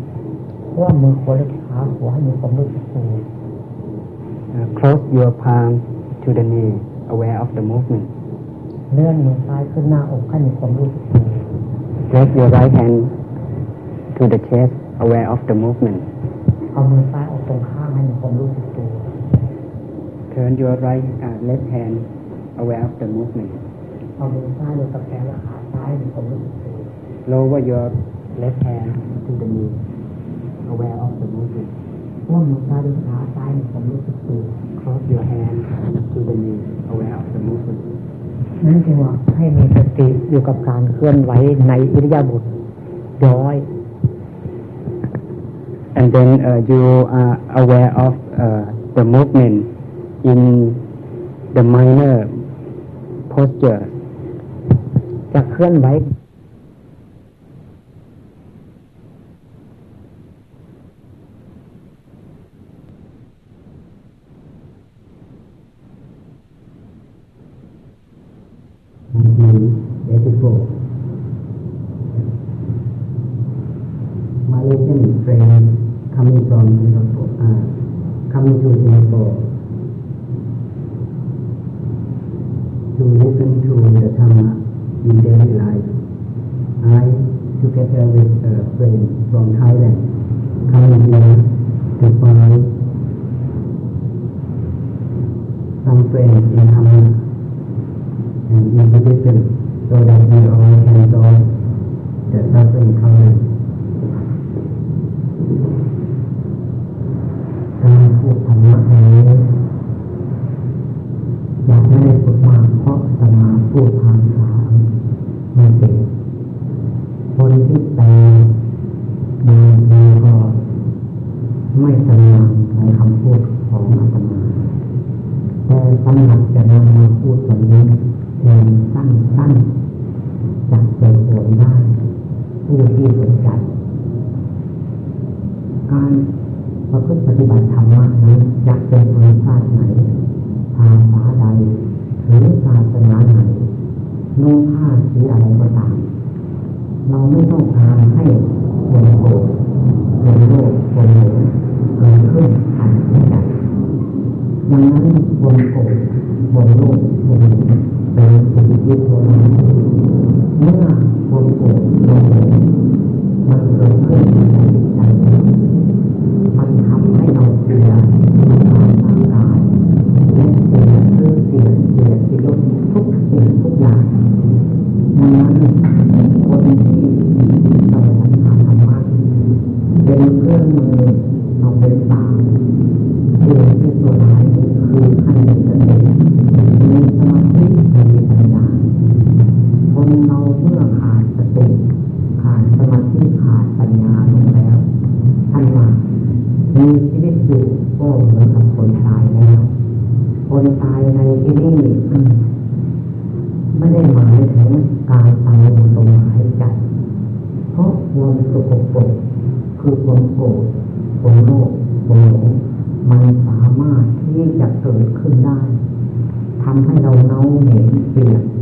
เพราะว่ามือขวาและขาขวาให้มีความรู้สึกตัว Uh, close your palm to the knee, aware of the movement. เลื่อนมือซ้ายขึ้นหน้าอกให้มีความรู้สึกตัว Press your right hand to the chest, aware of the movement. เอามือซ้ายออกตรงข้างให้มีความรู้สึกตัว ว Turn your right uh, left hand, aware of the movement. เอามือซ้ายลงตะแคงและขาซ้ายให้มีความรู้สึกตัว Lower your left hand to the knee, aware of the movement. เพราะว่ามือซ้ายและขาซ้ายมีความรู้สึกตัว Cross your hand to the knee, aware of the movement. นั่นจึงว่าให้มีสติอยู่กับการเคลื่อนไหวในอิริยาบถย้อย And then uh, you are aware of uh, the movement in the minor posture. จะเคลื่อนไหว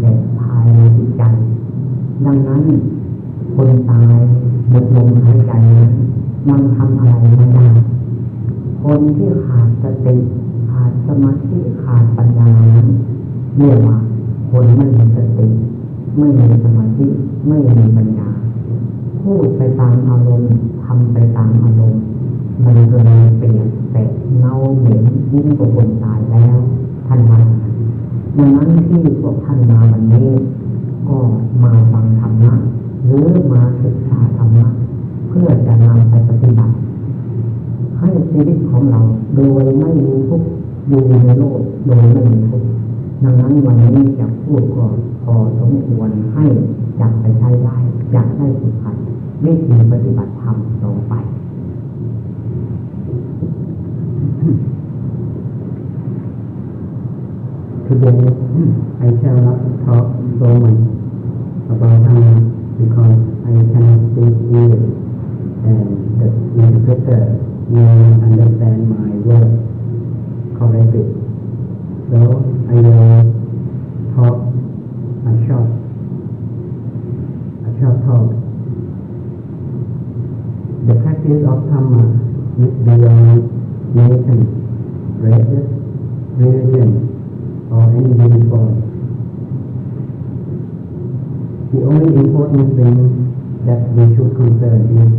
แดดภายในจิตใจ ดังนั้น คนตายหมดลมหายใจนั้นมันทำอะไรไม่ได้คนที่ขาดสติขาดสมาธิขาดปัญญานั้นเรียกว่าคนไม่มีสติ ไม่มีสมาธิไม่มีปัญญาพูดไปตามอารมณ์ทำไปตามอารมณ์มันก็เลยเปลี่ยนแปลเน่าเหม็นยิ่งกว่าคนตายแล้วท่านว่า ดังนั้นที่พวกท่านมาวันนี้ ก็มาฟังธรรมะหรือมาศึกษาธรรมะเพื่อจะนำไปปฏิบัติ ให้ชีวิตของเราโดยไม่มีทุกข์อยู่ในโลกโดยไม่มีทุกข์ดังนั้นวันนี้จะพูดก็พอสมควรให้จับไปใช้ได้อยากได้สุขันวิธีปฏิบัติธรรมต่อไป Today, I shall not talk so much about Dhamma because I cannot speak English and the interpreter will understand my words correctly. So I will talk a short, a short talk. The practice of Dhamma is beyond nation, races, religion, or any human form. The only important thing that we should consider is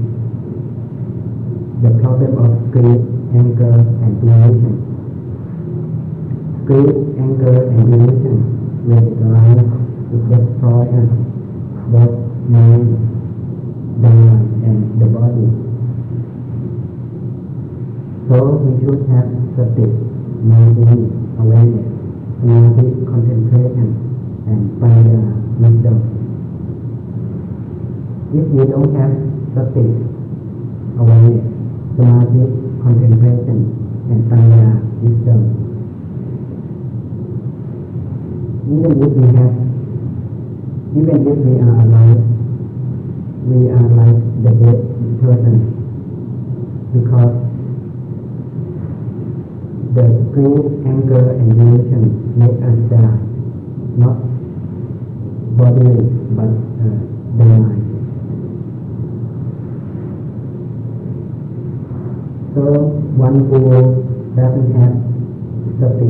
the problem of greed, anger, and delusion. Greed, anger, and delusion, when it arises, it destroys us, both mind, the mind, and the body. So we should have sati, mindfulness, awareness, samadhi, contemplation, and panya, wisdom. If we don't have sati, awareness, samadhi, contemplation, and panya, wisdom, even if we have, even if we are alive, we are like the dead person because the greed, anger, and delusion make us die, not bodily, but uh, the mind. So one who doesn't have sati,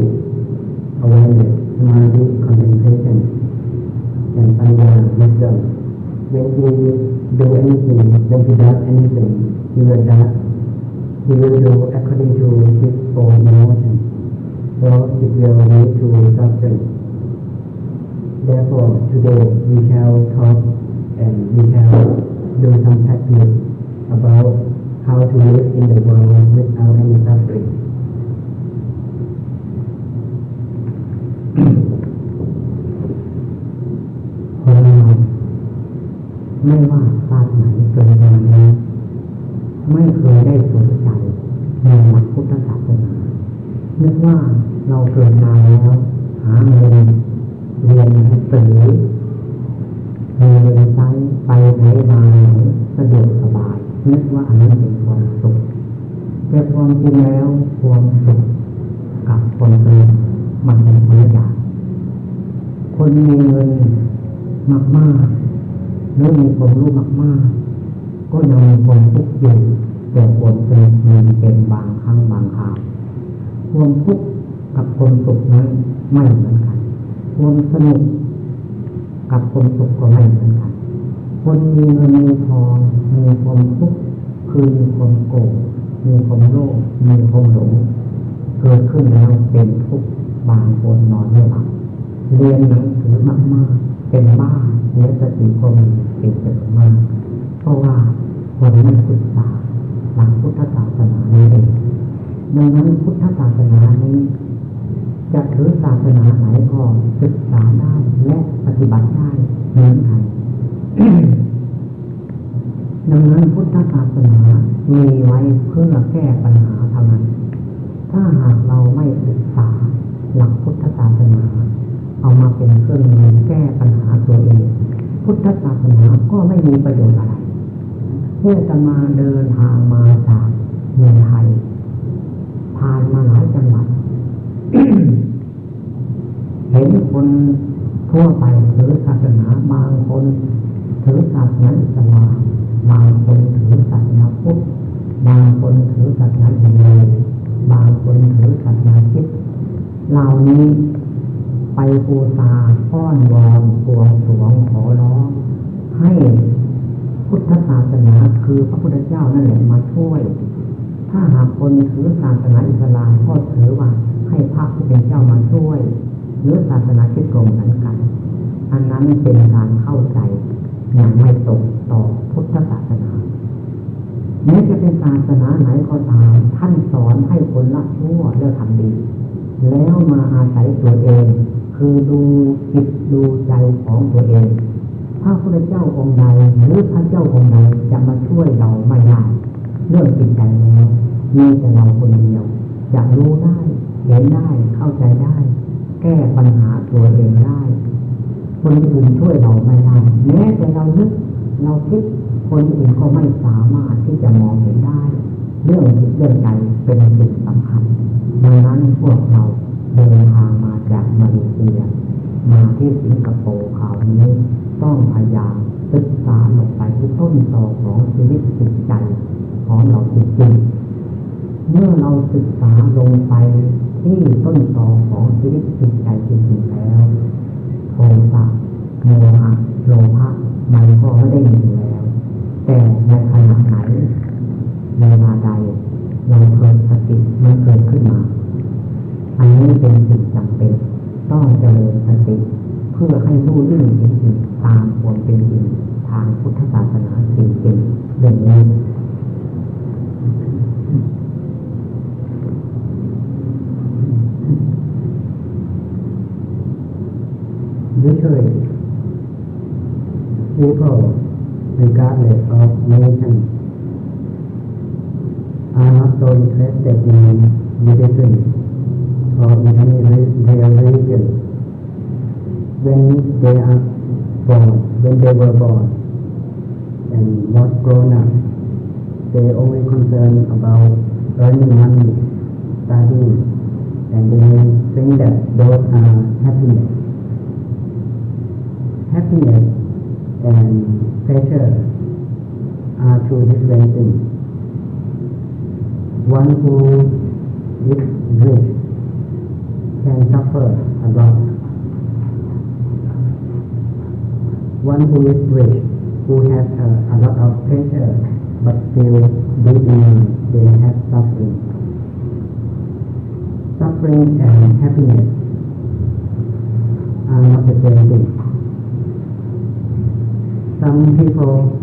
awareness, samadhi, contemplation, and panya, wisdom, when he do anything, when he does anything, he will die he will do according to his own emotion. So it will lead to suffering. Therefore, today we shall talk and we shall do some practice about how to live in the world without any suffering. ไม่ว่าชาติไหนเกิดมาแล้ว ไม่เคยได้สนใจในหลักพุทธศาสนานึกว่าเราเกิดมาแล้วหาเงินเรียนหนังสือมีเงินใช้ไปไหนมาไหนสะดวกสบายนึกว่าอันนั้นเป็นความสุขแต่ความจริงแล้วความสุขกับคนสนุกมันเป็นคนละอย่างคนมีเงินมากมากหรือมีความรู้มากมา ก็ยังมีความทุกข์อยู่แต่ความสนุกมีเป็นบางครั้งบางคราวความทุกข์กับความสุขนั้นไม่เหมือนกันความสนุกกับความสุขก็ไม่เหมือนกัน คนมีเงินมีทองมีความทุกข์คือมีความโกรธมีความโลภมีความหลงเกิดขึ้นแล้วเป็นทุกข์บางคนนอนไม่หลับเรียนหนังสือมากๆ เป็นบ้าเสียสติก็มีเป็นจำนวนมาก เพราะว่าคนไม่ศึกษาหลักพุทธศาสนานี้เองดังนั้นพุทธศาสนานี้ จะถือศาสนาไหนก็ศึกษาได้และปฏิบัติได้เหมือนกันดังนั้นพุทธศาสนามีไว้เพื่อแก้ปัญหาเท่านั้น ถ้าหากเราไม่ศึกษาหลักพุทธศาสนา เอามาเป็นเครื่องมือแก้ปัญหาตัวเอง พุทธศาสนาก็ไม่มีประโยชน์อะไร เพื่อจะมาเดินทางมาจากเมืองไทยผ่านมาหลายจังหวัด เห็นคนทั่วไปถือศาสนาบางคนถือศาสนาอิสลามบางคนถือศาสนาพุทธบางคนถือศาสนาฮินดูบางคนถือศาสนาคริสต์เหล่านี้ไปปูซาป้อนวอนปวงสวงขอร้องให้ พุทธศาสนาคือพระพุทธเจ้านั่นแหละมาช่วย ถ้าหากคนถือศาสนาอิสลามก็ถือว่าให้พระผู้เป็นเจ้ามาช่วยหรือศาสนาคริสต์ก็เหมือนกันอันนั้นเป็นการเข้าใจอย่างไม่ตรงต่อพุทธศาสนาแม้จะเป็นศาสนาไหนก็ตามท่านสอนให้คนละชั่วเลือกทำดี แล้วมาอาศัยตัวเอง คือดูจิตดูใจของตัวเอง ถ้าพระเจ้าองค์ใดหรือพระเจ้าองค์ใดจะมาช่วยเราไม่ได้เรื่องจิตใจแล้วมีแต่เราคนเดียวจะรู้ได้เห็นได้เข้าใจได้ แก้ปัญหาตัวเองได้ คนอื่นช่วยเราไม่ได้แม้แต่เรานึกเราคิดคนอื่นก็ไม่สามารถที่จะมองเห็นได้ เรื่องจิตเรื่องใจเป็นสิ่งสำคัญดังนั้นพวกเราเดินทางมาจากมาเลเซีย มาที่สิงคโปร์คราวนี้ ต้องพยายามศึกษาลงไปที่ต้นตอของชีวิตจิตใจของเราจริงๆเมื่อเราศึกษาลงไปที่ต้นตอของชีวิตจิตใจจริงๆแล้วโทสะโมหะโลภะมันก็ไม่ได้มีแล้ว แต่ในขณะไหนเวลาใดเราเกิดสติมันเกิดขึ้นมา อันนี้เป็นสิ่งจำเป็น ต้องเจริญสติ เพื่อให้รู้เรื่องจริงๆตามความเป็นจริงทางพุทธศาสนาจริงๆเรื่องนี้ Usually, people, regardless of nation, are not so interested in medicine or in any their religion. When they are born, when they were born and was grown up, they only concerned about earning money, studying, and they think that those are happiness. Happiness and pleasure are two different things. One who is rich can suffer a lot. One who is rich, who has a, lot of pleasure, but still in they have suffering. Suffering and happiness are not the same thing. Some people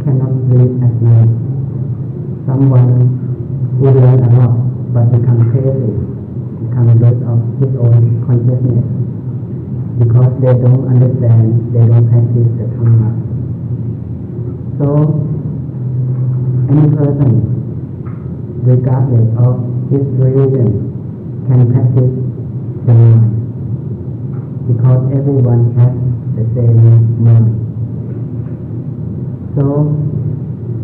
cannot sleep at night. Someone who learn a lot but become crazy, become lose of his own consciousness because they don't understand, they don't practice the Dhamma. So, any person, regardless of his religion, can practice the mind because everyone has the same mind. So,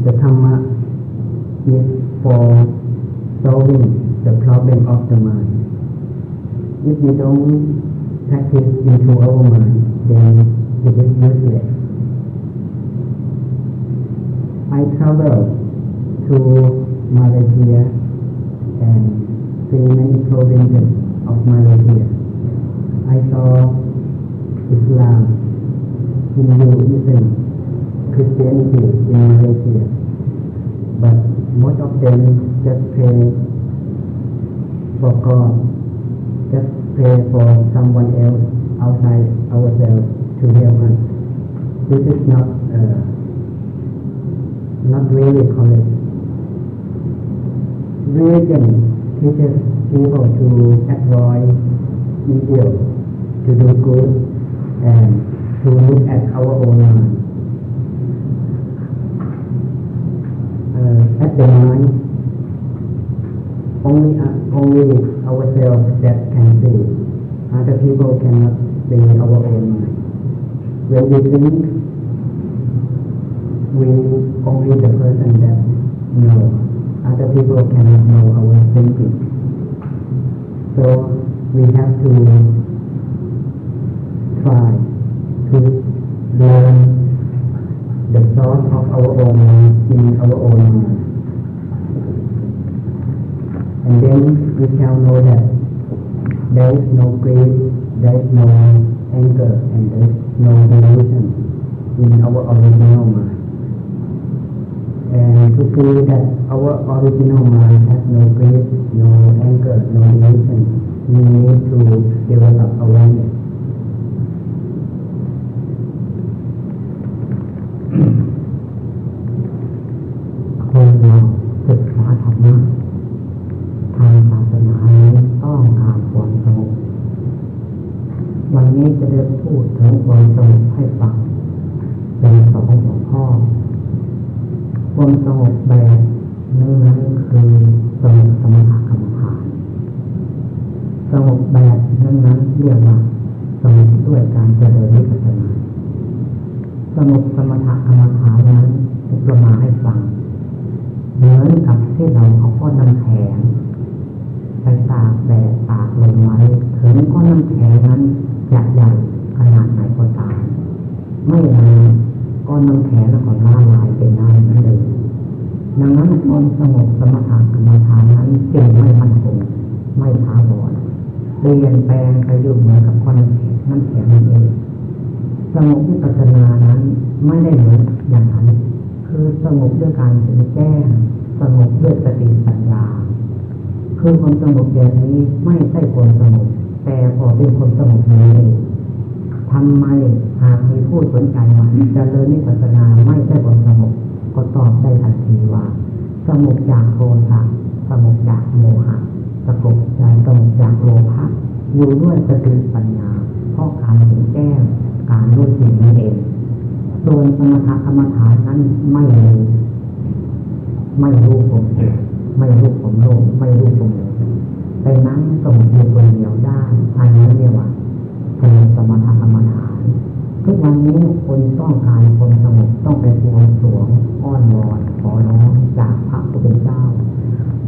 the Dhamma is for solving the problem of the mind. If we don't practice into our mind, then it is useless. I traveled to Malaysia and see many provinces of Malaysia. I saw Islam, Hinduism, Christianity in Malaysia, but most of them just pray for God, just pray for someone else outside ourselves to help us. This is not uh, not really correct. Religion teaches people to avoid evil, to do good, and to look at our own mind. Uh, at the mind, only uh, only ourselves that can see. Other people cannot see our own mind. When we think, we only the person that know. Other people cannot know our thinking. So we have to try to learn the source of our own in our own mind. And then we shall know that there is no greed, there is no anger, and there is no delusion in our original mind. And to see that our original mind has no greed, no anger, no delusion, we need to develop awareness. คนเราศึกษาธรรมะทางศาสนานี้ต้องการความสงบวันนี้จะได้พูดถึงความสงบให้ฟังเป็นสองหัวข้อความสงบแบบนึงนั้นคือสงบสมถะกรรมฐานสงบแบบนึงนั้นเรียกว่าสงบด้วยการเจริญวิปัสสนาสงบสมถะกรรมฐานนั้นจะมาให้ฟัง เหมือนกับที่เราเอาก้อนน้ำแข็งไปตากแดดตากลมไว้ถึงก้อนน้ำแข็งนั้นจะใหญ่ขนาดไหนก็ตามไม่นานก้อนน้ำแข็งแล้วก็ละลายเป็นน้ำนั่นเองดังนั้นความสงบสมถะกรรมฐานนั้นจึงไม่มั่นคงไม่ท้าวรเปลี่ยนแปลงไปอยู่เหมือนกับก้อนน้ำแข็งน้ำแข็งนั่นเองสงบวิปัสสนานั้นไม่ได้เหมือนอย่างนั้น คือสงบด้วยการเห็นแจ้งสงบด้วยสติปัญญา คือความสงบแบบนี้ไม่ใช่ความสงบแต่พอเป็นความสงบนี้ทำไมหากมีผู้สนใจว่าจะเริญนิพพานาไม่ใช่ความสงบก็ตอบได้ทันทีว่าสงบจากโทสะสงบจากโมหะสงบจากสงบจากโลภะอยู่ด้วยสติปัญญา เพราะการเห็นแจ้งการรู้จริงนั่นเอง ส่วนสมถะกรรมฐานนั้นไม่รู้ไม่รู้ผมเองไม่รู้ผมโลภไม่รู้ผมเหลวไปนั่งสงบอยู่คนเดียวได้อันนี้เรียกว่าเป็นสมถะกรรมฐาน ทุกวันนี้คนต้องการคนสงบต้องไปบวงสรวงอ้อนวอนขอร้องจากพระผู้เป็นเจ้า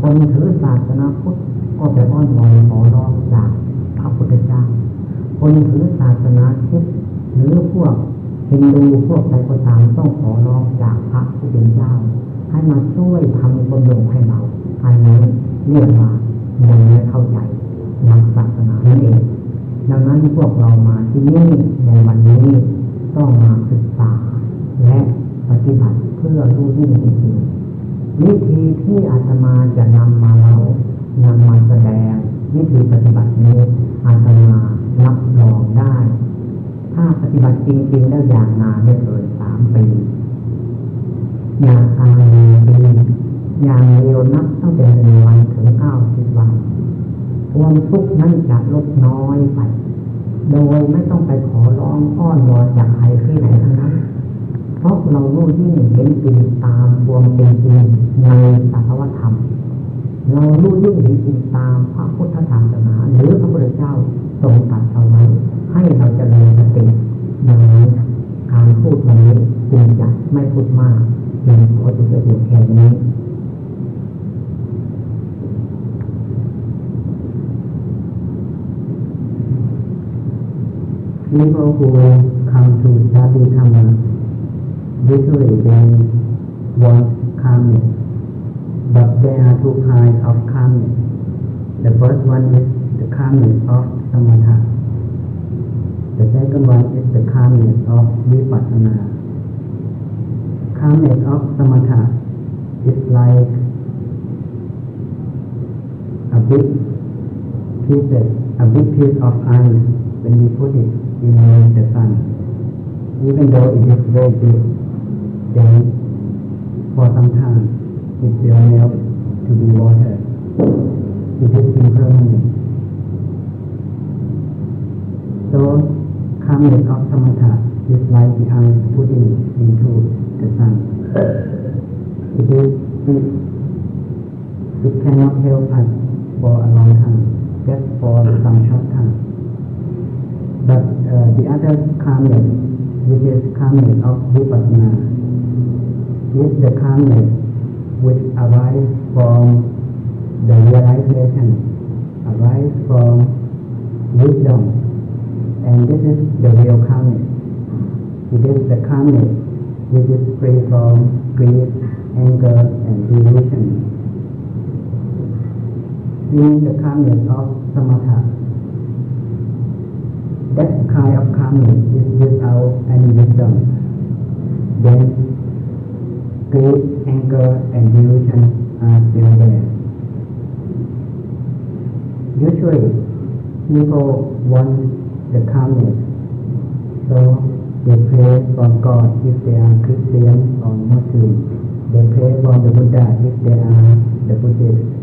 คนถือศาสนาพุทธก็ไปอ้อนวอนขอร้องจากพระพุทธเจ้า คนถือศาสนาคริสต์หรือพวก ฮินดูพวกใดก็ตามต้องขอร้องจากพระผู้เป็นเจ้า ให้มาช่วยทำคนลงให้เราอันนี้เรียกว่ายังไม่เข้าใจหลักศาสนานั่นเองดังนั้นพวกเรามาที่นี่ในวันนี้ต้องมาศึกษา และปฏิบัติเพื่อรู้ยิ่งจริงๆวิธีที่อาตมาจะนำมาเล่านำมาแสดง วิธีปฏิบัตินี้อาตมารับรองได้ ถ้าปฏิบัติจริงๆแล้วอย่างนานไม่เกินสามปีอย่างกลางปีอย่างเร็วนับตั้งแต่หนึ่งวันถึงเก้าสิบวันความทุกข์นั้นจะลดน้อยไป โดยไม่ต้องไปขอร้องอ้อนวอนจากใครที่ไหนทั้งนั้น เพราะเรารู้ยิ่งเห็นจริงตามความเป็นจริงในสัพวธรรม เรารู้ยิ่งเห็นจริงตามพระพุทธศาสนาหรือพระพุทธเจ้า ทรงตัดเอาไว้ให้เราจเจริญสติอย่างนี้การพูดวันนี้จึงจะไม่พูดมากจึงขอจุดประโยชน์แค่นี้ people who come to study Dhamma usually they want calmness but there are two kinds of calmness the first one is the calmness of samatha the second one is the calmness of vipassana calmness of samatha is like a big piece, a big piece of ice when we put it in the sun. Even though it is very big, then for some time it will melt to be water. It is impermanent. So, calmness of samatha is like the ice putting into the sun. It is it, it cannot help us for a long time, just for some short time. But uh, the other calmness, which is calmness of vipassana, is the calmness which arises from the realization, arises from wisdom, and this is the real calmness. It is the calmness which is free from greed, anger, and delusion. In the calmness of samatha, that kind of calmness is without any wisdom. Then greed, anger, and delusion are still there. Usually, people want the calmness, so they pray from God if they are Christian or Muslim. They pray from the Buddha if they are the Buddhists.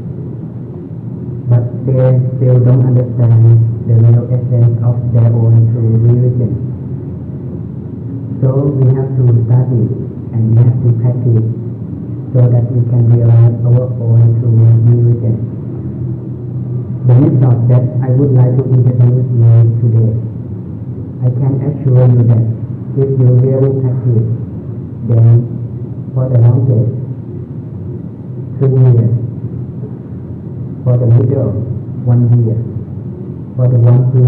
But they still don't understand the real essence of their own true religion. So we have to study and we have to practice so that we can realize our own true religion. The method that I would like to introduce you today, I can assure you that if you really practice, then for the longest three years, for the middle one year, for the one who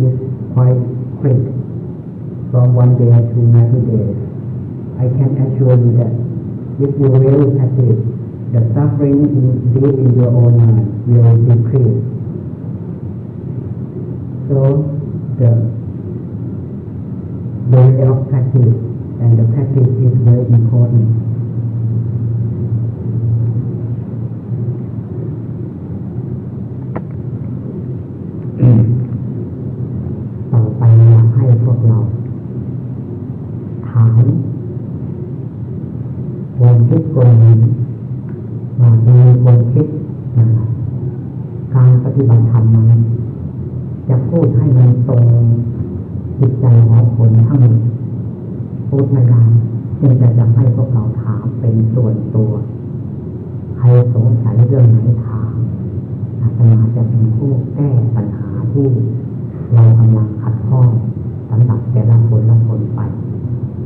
is quite quick from one day to ninety days, I can assure you that if you really practice, the suffering in, deep in your own mind will decrease. So the the way of practice and the practice is very important. ต่อ พูดให้มันตรงจิตใจของคนทั้งพูดไม่ได้จึงจะจะให้พวกเราถามเป็นส่วนตัว ใครสงสัยเรื่องไหนถามอาตมาจะเป็นผู้แก้ปัญหาที่เรากำลังขัดข้องสำหรับแต่ละคนละคนไป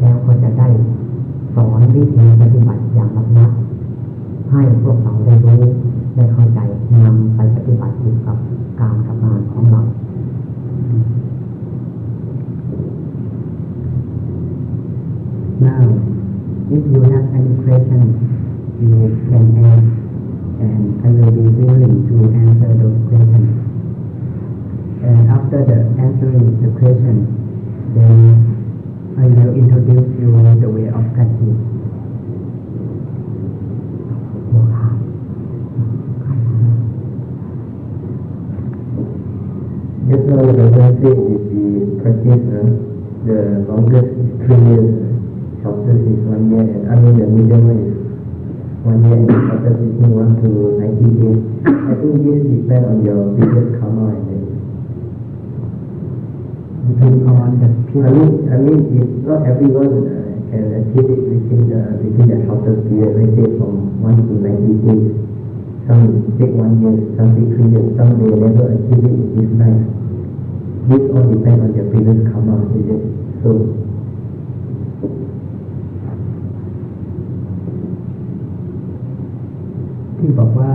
แล้วก็จะได้สอนวิธีปฏิบัติอย่างลับๆให้พวกเราได้รู้ได้เข้าใจนำไปปฏิบัติอยู่กับการกับงานของเรา Now, if you have any questions, you can ask, and I will be willing to answer those questions. And after the answering the question, then I will introduce you the way of practice. Just now the Buddha said if we practice uh, the longest is three years, shortest is one year, and I mean the middle one is one year and the shortest is one to ninety days. I think this depends on your previous karma and then depend on the I people. mean, I mean, if not everyone uh, can achieve it within the within the shortest period, let's say from one to ninety days. Some take one year, some take three years, some they never achieve it in this life. This all depends on their previous karma, is it? So, ที่บอกว่า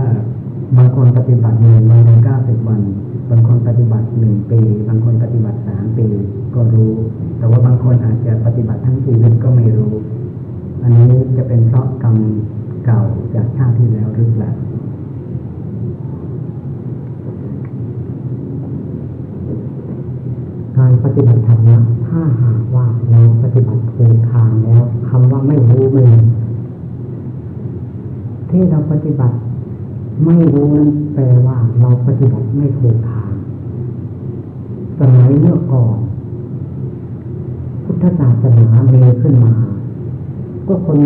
บางคนปฏิบัติหนึ่งวันเก้าสิบวัน บางคนปฏิบัติหนึ่งปี บางคนปฏิบัติสามปี ก็รู้ แต่ว่าบางคนอาจจะปฏิบัติทั้งชีวิตก็ไม่รู้ อันนี้จะเป็นเพราะกรรมเก่าจากชาติที่แล้วหรือเปล่า การปฏิบัติธรรมถ้าหากว่าเราปฏิบัติถูกทางแล้วคำว่าไม่รู้ไม่ที่เราปฏิบัติ ไม่รู้นั้นแปลว่า เราปฏิบัติไม่ถูกทางสมัยเมื่อก่อน พุทธศาสนามีขึ้นมา ก็คน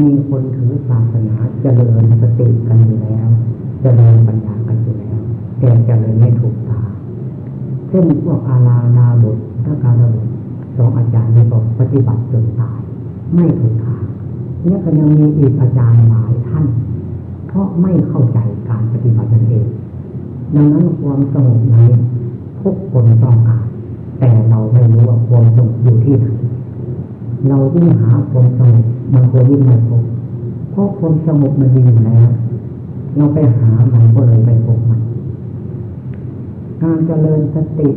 มีคนถือศาสนาเจริญสติกันอยู่แล้ว เจริญปัญญากันอยู่แล้ว แต่เจริญไม่ถูก ช่นพวกอาลานาบุตรพระการบุตรสองอาจารย์ที่บอกปฏิบัติจนตาย ไม่ถูกทางเนี่ก็ยังมีอีกอาจารย์หลายท่าน เพราะไม่เข้าใจการปฏิบัติตนเอง ดังนั้นความสงบในทุกคนต้องการ แต่เราไม่รู้ว่าความสงบอยู่ที่ไหนเรายิ่งหาความสงบบางคนยิ่งไม่พบเพราะความสงบมันมีอยู่แล้ว เราไปหามันก็เลยไม่พบมัน การเจริญสติ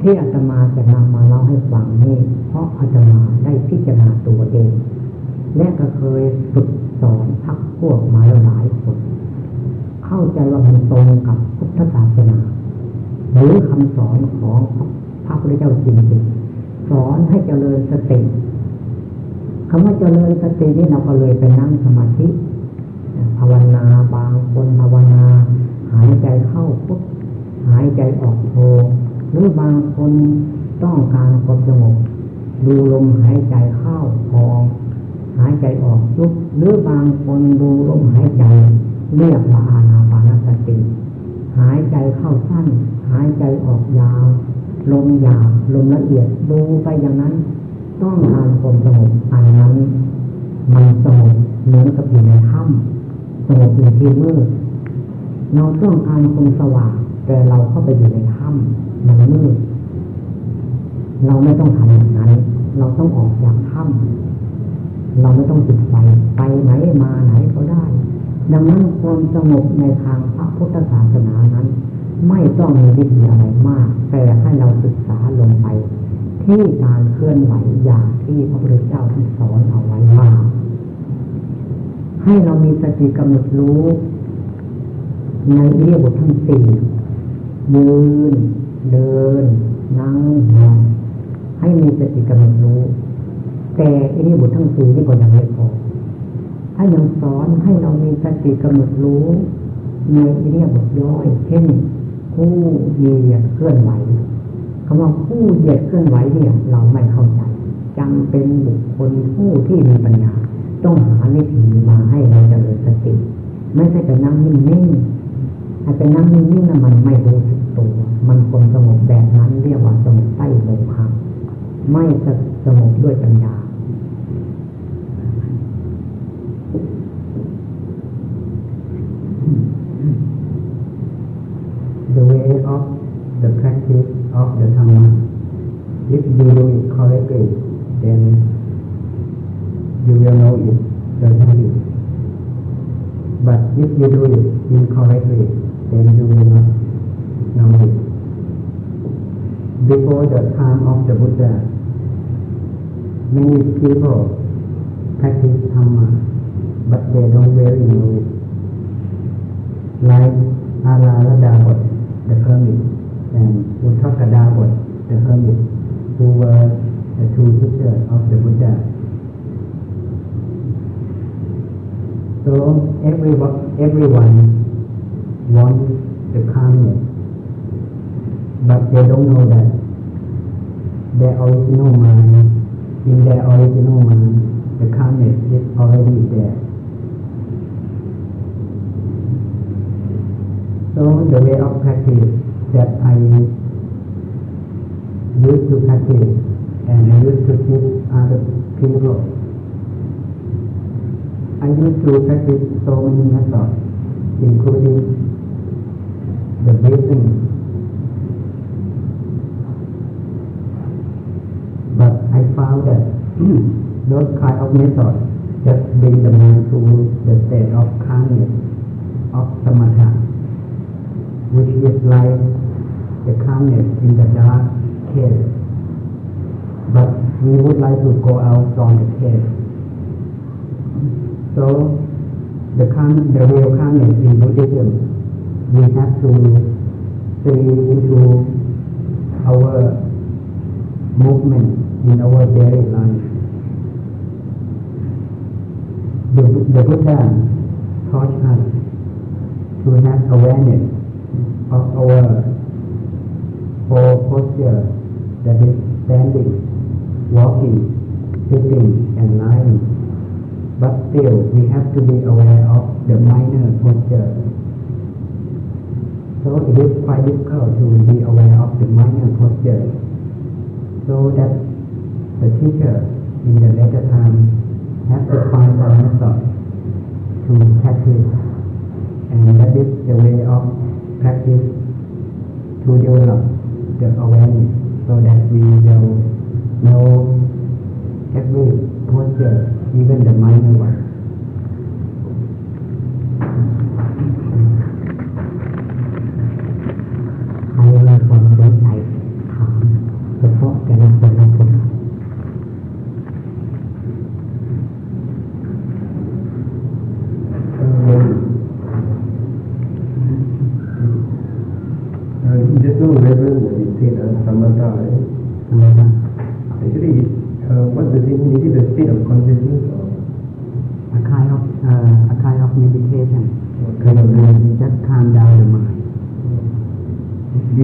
ที่อาตมาจะนำมาเล่าให้ฟังนี่เพราะอาตมาได้พิจารณาตัวเอง และก็เคยฝึกสอนพักพวกมาหลายคน เข้าใจว่ามันตรงกับพุทธศาสนา หรือคำสอนของพระพุทธเจ้าจริงๆสอนให้เจริญสติคำว่าเจริญสตินี่เราก็เลยไปนั่งสมาธิภาวนาบางคนภาวนา หายใจเข้าพุท หายใจออกโทหรือบางคนต้องการความสงบดูลมหายใจเข้าพอง หายใจออกยุบหรือบางคนดูลมหายใจ เรียกว่าอานาปานสติ หายใจเข้าสั้น หายใจออกยาว ลมหยาบลมละเอียดดูไปอย่างนั้น ต้องการความสงบอันนั้น มันสงบเหมือนกับอยู่ในถ้ำสงบอยู่ที่มืดเราต้องการความสว่าง แต่เราเข้าไปอยู่ในถ้ำมันมืดเราไม่ต้องทำอย่างนั้น เราต้องออกจากถ้ำเราไม่ต้องติดไฟไปไหนมาไหนก็ได้ ดังนั้นความสงบในทางพระพุทธศาสนานั้น ไม่ต้องมีวิธีอะไรมาก แต่ให้เราศึกษาลงไป ที่การเคลื่อนไหวอย่างที่พระพุทธเจ้าท่านสอนเอาไว้ว่าให้เรามีสติกำหนดรู้ในเรียบททั้งสี่ ยืน เดิน นั่งนอนให้มีสติกำหนดรู้ แต่อันนี้บททั้งสี่นี่ก็ยังไม่พอถ้ายังสอนให้เรามีสติกำหนดรู้ในอันนี้บทย่อยเช่นผู้เหยียดเคลื่อนไหวคำว่าผู้เหยียดเคลื่อนไหวเนี่ยเราไม่เข้าใจจำเป็นบุคคลผู้ที่มีปัญญา ต้องหาวิธีมาให้เราเจริญสติ ไม่ใช่ไปนั่งนิ่งๆ ไปนั่งนิ่งๆนะมันไม่รู้สึกตัว มันคนสงบแบบนั้นเรียกว่าสงบใต้โมฆะไม่สงบด้วยปัญญา The way of the practice of the Dhamma, if you do it correctly, then you will know it certainly. But if you do it incorrectly, then you will not know. Before the time of the Buddha, many people practice Dhamma, but they don't really know it. Like Aladabot, the hermit, and Uttakadabot, the hermit, who were the two teachers of the Buddha. So everyone, everyone wants the calmness, but they don't know that. Their original mind, in their original mind, the calmness is already there. So the way of practice that I used to practice and I used to teach other people, I used to practice so many methods, including the breathing. But I found that those kind of methods just bring the mind to the state of calmness, of samatha, which is like the calmness in the dark cave. But we would like to go out from the cave. So the calm, the real calmness in Buddhism, we have to see into our movement in our daily life. The, the Buddha taught us to have awareness of our four posture that is standing, walking, sitting and lying. But still we have to be aware of the minor posture. So it is quite difficult to be aware of the minor posture. So that the teacher in the later time have to find a method to practice and that is the way of practice to develop the awareness so that we will know every posture, even the minor one.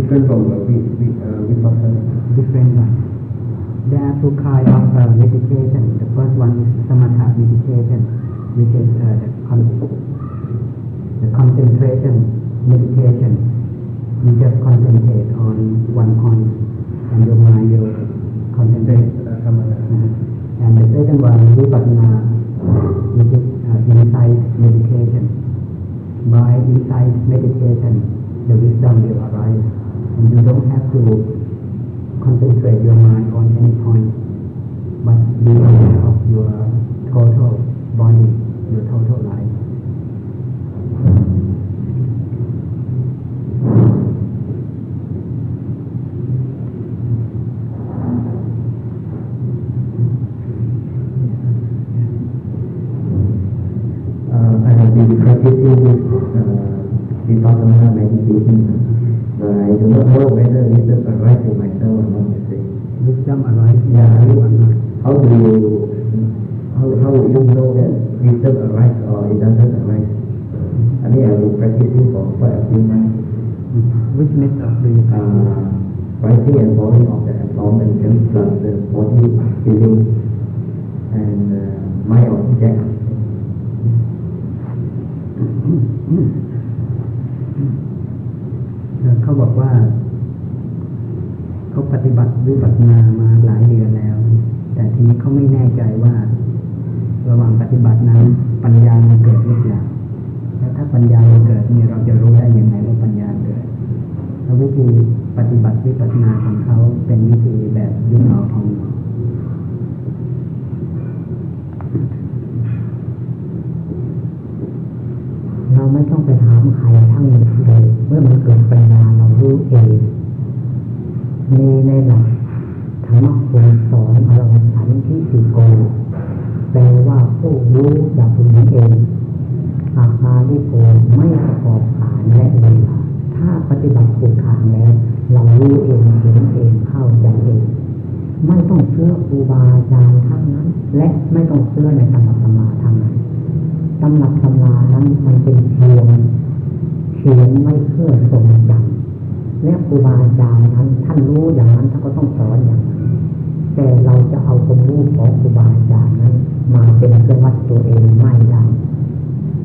Different from uh, vi- vi-. Different one. There are two kinds of uh, meditation. The first one is samatha meditation, which is uh, the, con- the concentration meditation. You just concentrate on one point, and your mind will concentrate. Uh, and the second one, is vipassana, which is uh, insight meditation. By insight meditation, the wisdom will arise, and you don't have to concentrate your mind on any point, but be aware of your total body, your total life. Uh, I have been practicing this uh, vipassana meditation I do not know whether is arise in myself or not. You see. Wisdom arises in Yeah. you or not. How do you how how will you know that wisdom arise or it doesn't arise? I mean, I've been practicing for quite a few months. Which method do you practice? Uh, rising and falling of the abdomen plus the body feeling and uh, object. เขาบอกว่า เขาปฏิบัติวิปัสสนามาหลายเดือนแล้ว แต่ทีนี้เขาไม่แน่ใจว่า ระหว่างปฏิบัตินั้น ปัญญามันเกิดหรือเปล่าแล้วถ้าปัญญามันเกิดเนี่ยเราจะรู้ได้ยังไงว่าปัญญาเกิดแล้ววิธีปฏิบัติวิปัสสนาของเขาเป็นวิธีแบบยุบหนอพองหนอ เราไม่ต้องไปถามใครทั้งเลยเมื่อมันเกิดปัญญาเรารู้เองมีในหลักธรรมะคุณสอนอรหันสันที่สิโกแปลว่าผู้รู้อยางตนเองอาคาลิโกไม่ประกอบฐานและเวลาถ้าปฏิบัติถูกทางแล้ว เรารู้เองเห็นเองเข้าใจเองไม่ต้องเชื่อครูบาอาจารย์ทั้งนั้น และไม่ต้องเชื่อในธรรมธรรมาทั้งนั้น ตำหนักตำรานั้นมันเป็นเพียงเขียนไม่เพื่อทรงจำและครูบาอาจารย์นั้นท่านรู้อย่างนั้นท่านก็ต้องสอนอย่างนั้นแต่เราจะเอาความรู้ของครูบาอาจารย์นั้น มาเป็นเครื่องวัดตัวเองไม่ได้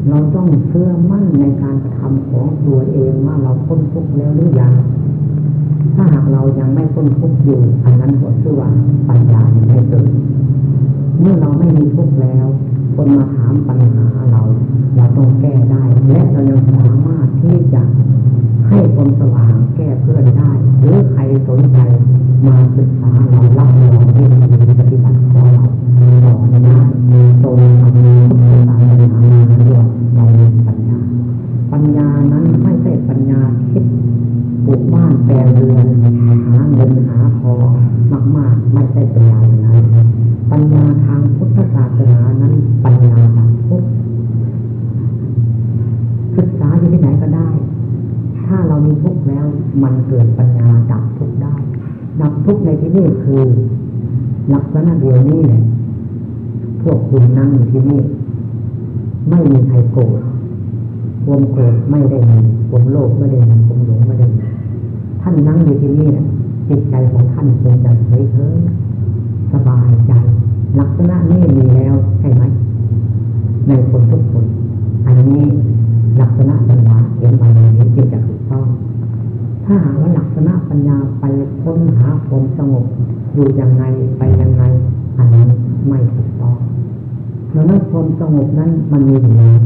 เราต้องเชื่อมั่นในการกระทำของตัวเองว่าเราพ้นทุกข์แล้วหรือยังถ้าหากเรายังไม่พ้นทุกข์อยู่ อันนั้นหัวชื่อว่าปัญญาไม่เกิดเมื่อเราไม่มีทุกข์แล้ว คนมาถามปัญหาเรา เราต้องแก้ได้ และเรายังสามารถที่จะให้คนสว่างแก้เพื่อนได้ หรือใครสนใจมาศึกษาเรารับรองที่ปฏิบัติของเราสอนได้ตรงมีตามปัญหาเรื่องเรามีปัญญา ปัญญานั้นไม่ใช่ปัญญาคิดปลูกบ้านแปลเรือนหาเงินหาทองมาก ๆ ไม่ใช่ปัญญาอย่างนั้น ปัญญาทางพุทธศาสนานั้นปัญญาทางพุทธศึกษาอยู่ที่ไหนก็ได้ ถ้าเรามีทุกแล้วมันเกิดปัญญาดับทุกได้ ดับทุกในที่นี้คือหลักษณะเดียวนี้แหละพวกคุณนั่งอยู่ที่นี่ ไม่มีใครโกรธผมโกรธไม่ได้มีผมโลภไม่ได้มีผมหลงไม่ได้ท่านนั่งอยู่ที่นี่นะจิตใจของท่านคงจะเฉยเฉย สบายใจ ลักษณะนี้มีแล้วใช่ไหม ในคนทุกคน อันนี้ลักษณะปัญญาเห็นมาอย่างนี้จึงจะถูกต้อง ถ้าหากว่าลักษณะปัญญาไปค้นหาความสงบอยู่ยังไงไปยังไงอันนั้นไม่ถูกต้องดังนั้นความสงบนั้นมันมีอยู่แล้ว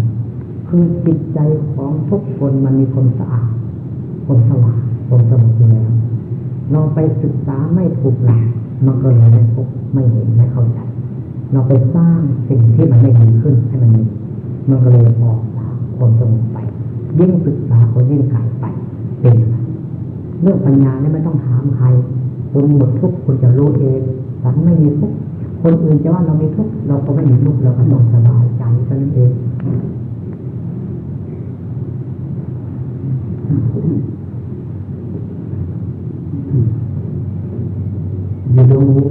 คือจิตใจของทุกคนมันมีความสะอาดความสว่างความสงบอยู่แล้ว เราไปศึกษาไม่ถูกหลักมันก็เลยไม่พบ ไม่เห็นไม่เข้าใจ เราไปสร้างสิ่งที่มันไม่ดีขึ้นให้มันมีมันก็เลยออกจากความสงบไป ยิ่งศึกษาก็ยิ่งกลายไปเป็นเรื่องปัญญาเนี่ยไม่ต้องถามใครคุณหมดทุกคุณจะรู้เองสันไม่มีทุกคนอื่นจะว่าเรามีทุกเราก็ไม่มีทุกเราก็ต้องสบายใจเท่านั้นเอง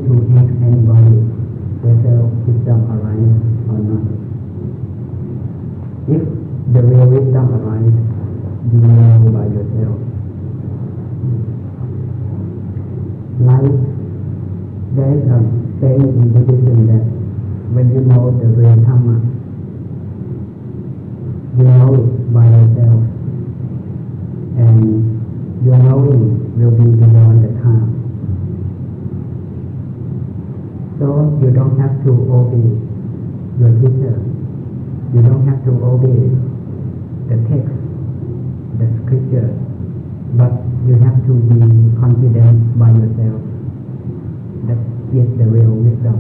to ask anybody whether wisdom arises or not. If the real wisdom arises, you know by yourself. Like there is a saying in Buddhism that when you know the real Dhamma, you know it by yourself, and your knowing will be beyond the time. So you don't have to obey your teacher. You don't have obey the text, the scripture, but you have to be confident by yourself. That is the real wisdom.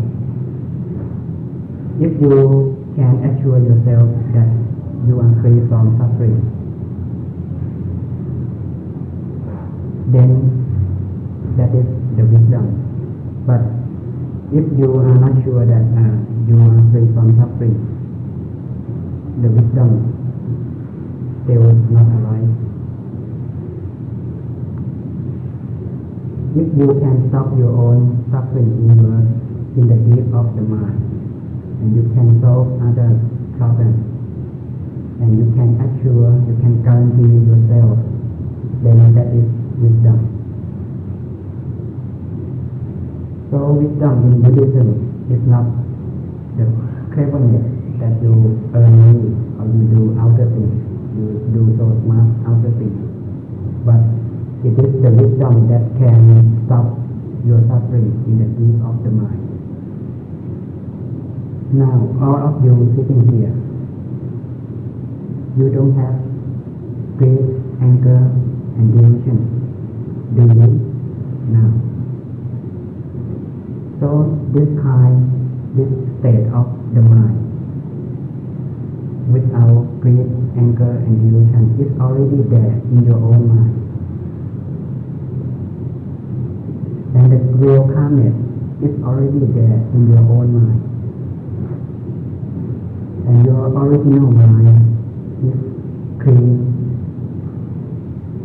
If you can assure yourself that you are free from suffering, then that is the wisdom. But if you are not sure that uh, you are free from suffering, the wisdom still not arise. If you can stop your own suffering in your in the deep of the mind, and you can solve other problems, and you can assure, you can guarantee yourself, then that is wisdom. So wisdom in Buddhism is not the cleverness that you earn money or you do outer things, you do so smart outer things, but it is the wisdom that can stop your suffering in the deep of the mind. Now, all of you sitting here, you don't have great anger and delusion, do you? Now. So this kind, this state of the mind, without greed, anger, and delusion, is already there in your own mind. And the real calmness is already there in your own mind. And your original mind is clean,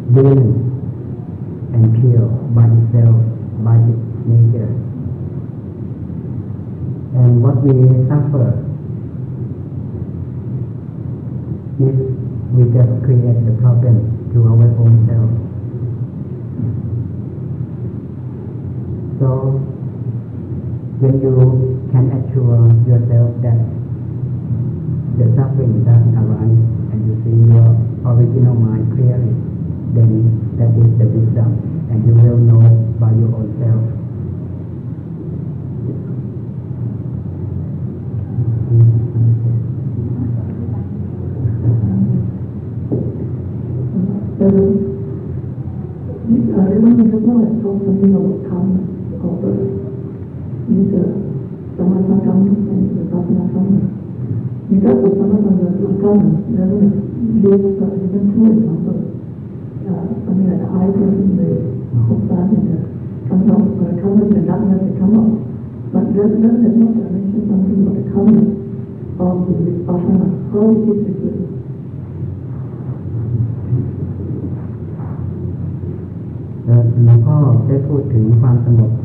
brilliant, and pure by itself, by its nature. And what we suffer if we just create the problem to our own self. So when you can assure yourself that the suffering doesn't arise and you see your original mind clearly, then that is the wisdom and you will know by your own self.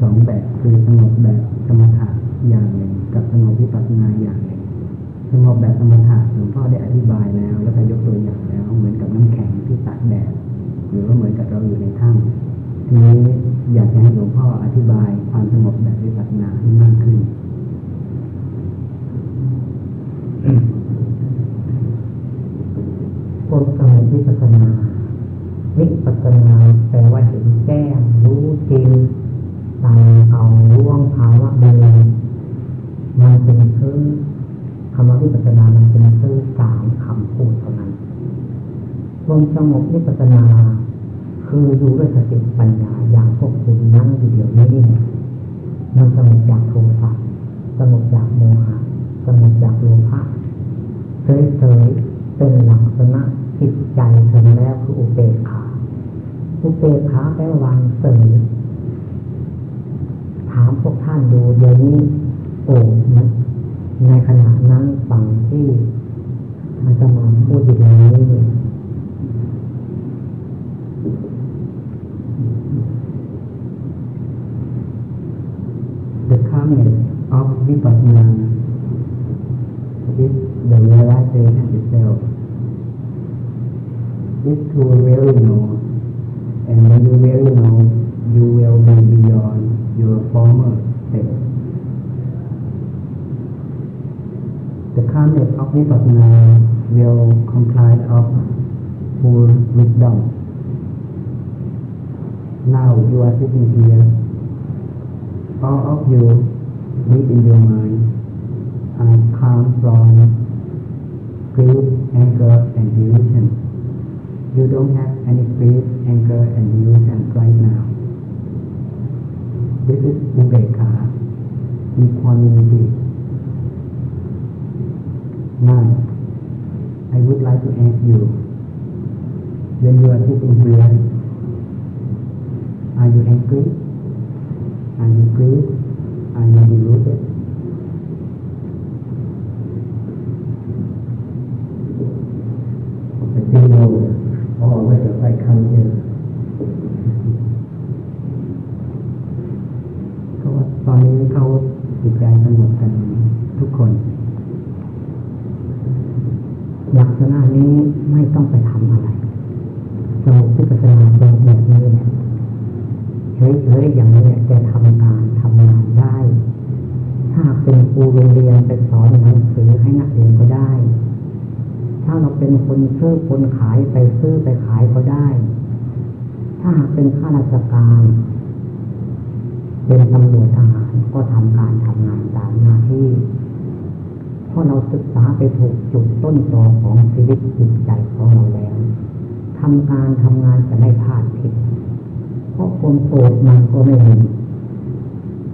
สองแบบคือสงบแบบสมถะอย่างหนึ่ง กับสงบวิปัสสนาอย่างหนึ่งสงบแบบสมถะหลวงพ่อได้อธิบายแล้ว แล้วก็ยกตัวอย่างแล้ว เหมือนกับน้ำแข็งที่ตัดแดดหรือว่าเหมือนกับเราอยู่ในถ้ำทีนี้อยากจะให้หลวงพ่ออธิบายความสงบแบบวิปัสสนาให้มากขึ้นพวกสมุวิปัสนา วิปัสนาแปลว่าเห็นแจ้งรู้จริง ตังเอาล่วงภาวะเดิมมันเป็นชื่อคำว่าวิปัสนา มันเป็นชื่อสามคำพูดเท่านั้นควมสงบวิปัสนา คืออยู่ด้วยสติปัญญาอย่างพวกคุณนั่งอยู่เดียวนี้มันสงบจากโทสะสงบจากโมหะสงบจากโลภะเฉยๆเป็นหลักษณะจิตใจถึงแล้วคืออุเบกขาอุเบกขาแปลวางเสยามพวกท่านดูเดี๋ยวนี้โอ้นะในขณะนั้นฝั่งที่อาจมาพูดอยู่นี้เนี่ย The calmness of vipassana is the realization itself. If to really know, and when you really know, you will be beyond your former state. The calmness of vipassana will comprise of full wisdom. Now you are sitting here all of you deep in your mind are calm from grief, anger, and delusion. You don't have any grief, anger, and delusion right now. This is Ubekha, equanimity. Now, I would like to ask you, when you are sitting here, are you angry? Are you grieved? Are you deluded? I think no, oh us I come here. นี้เขาจิตใจสงบกันทุกคนลักษณะนี้ไม่ต้องไปทำอะไรสมุทิปัสสนาเป็นแบบนี้เนี่ยเฉยๆอย่างนี้จะทำการทำงานได้ ถ้าเป็นครูโรงเรียนไปสอนหนังสือให้นักเรียนก็ได้ ถ้าเราเป็นคนซื้อคนขายไปซื้อไปขายก็ได้ ถ้าเป็นข้าราชการ เป็นตำรวจทหารก็ทำการทำงานตามหน้าที่เพราะเราศึกษาไปถูกจุดต้นตอของชีวิตจิตใจของเราแล้วทำการทำงานจะไม่พลาดผิด เพราะคนโปรดมันก็ไม่มี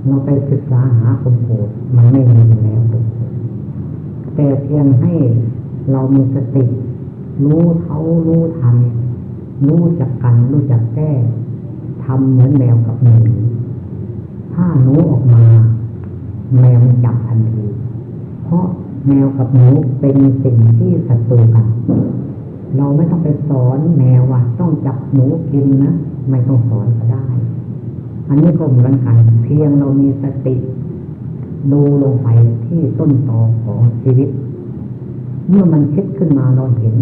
เราไปศึกษาหาคนโปรดมันไม่มีอยู่แล้วแต่เพียงให้เรามีสติ รู้เท่ารู้ทันรู้จักกันรู้จักแก้ทำเหมือนแมวกับหนู ถ้าหนูออกมา แมวมันจับทันที เพราะแมวกับหนูเป็นสิ่งที่ศัตรูกัน เราไม่ต้องไปสอนแมวว่าต้องจับหนูกินนะ ไม่ต้องสอนก็ได้ อันนี้ก็เหมือนกันเพียงเรามีสติ ดูลงไปที่ต้นตอของชีวิต เมื่อมันคิดขึ้นมาเราเห็น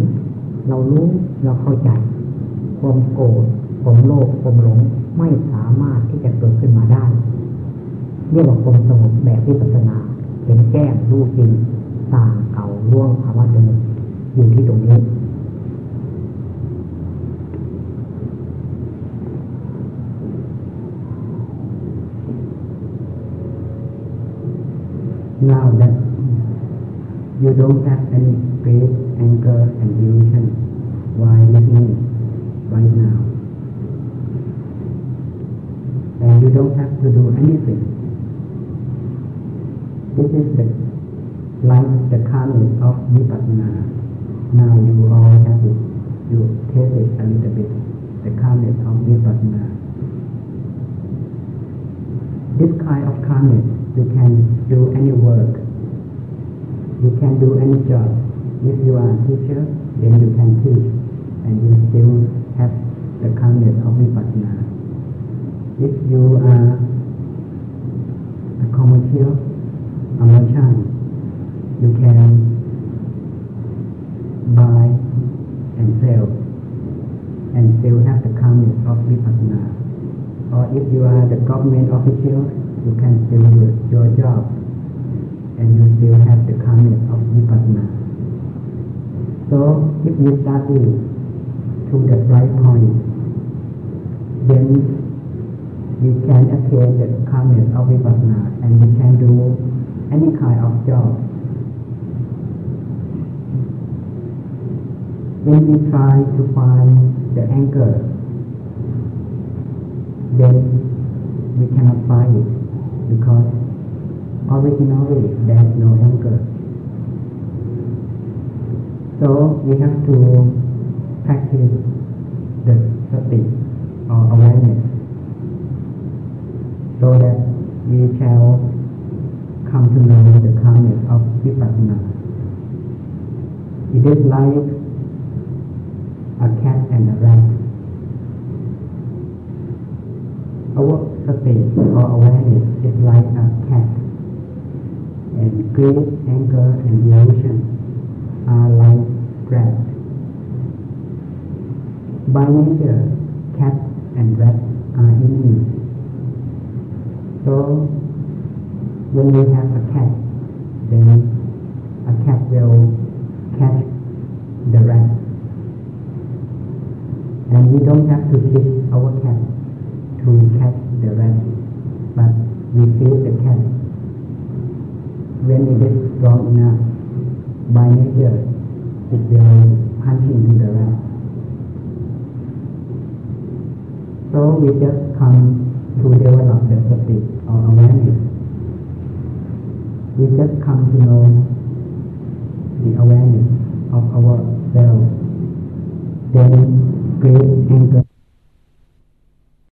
เรารู้เราเข้าใจ ความโกรธความโลภความหลงไม่สามารถที่จะเกิดขึ้นมาได้ เรียกว่าความสงบแบบวิปัสสนาเห็นแจ้งรู้จริงต่างเก่าล่วงภาวะเดิมอยู่ที่ตรงนี้ Now that you don't have any grief, anger, and delusion while listening right now, and you don't have to do anything. This is the like the calmness of vipassana. Now you all have to you taste it a little bit. The calmness of vipassana. This kind of calmness you can do any work. You can do any job. If you are a teacher, then you can teach, and you still have the calmness of vipassana. if you are a commercial merchant, you can buy and sell, and still have the calmness of vipassana. Or if you are the government official, you can still do your job, and you still have the calmness of vipassana. So if you study to the right point, then we can attain the calmness of vipassana and we can do any kind of job. When we try to find the anchor, then we cannot find it because originally there is no anchor. So we have to practice the sati or awareness so that we shall come to know the calmness of vipassana. It is like a cat and a rat. Our state or awareness is like a cat, and greed, anger, and delusion are like rats. By nature, cat and rat are enemies. So, when we have a cat, then a cat will catch the rat. And we don't have to teach our cat to catch the rat, but we feed the cat. When it is strong enough, by nature, it will punch into the rat. So we just come to develop the sati or awareness. We just come to know the awareness of ourselves. Then great anger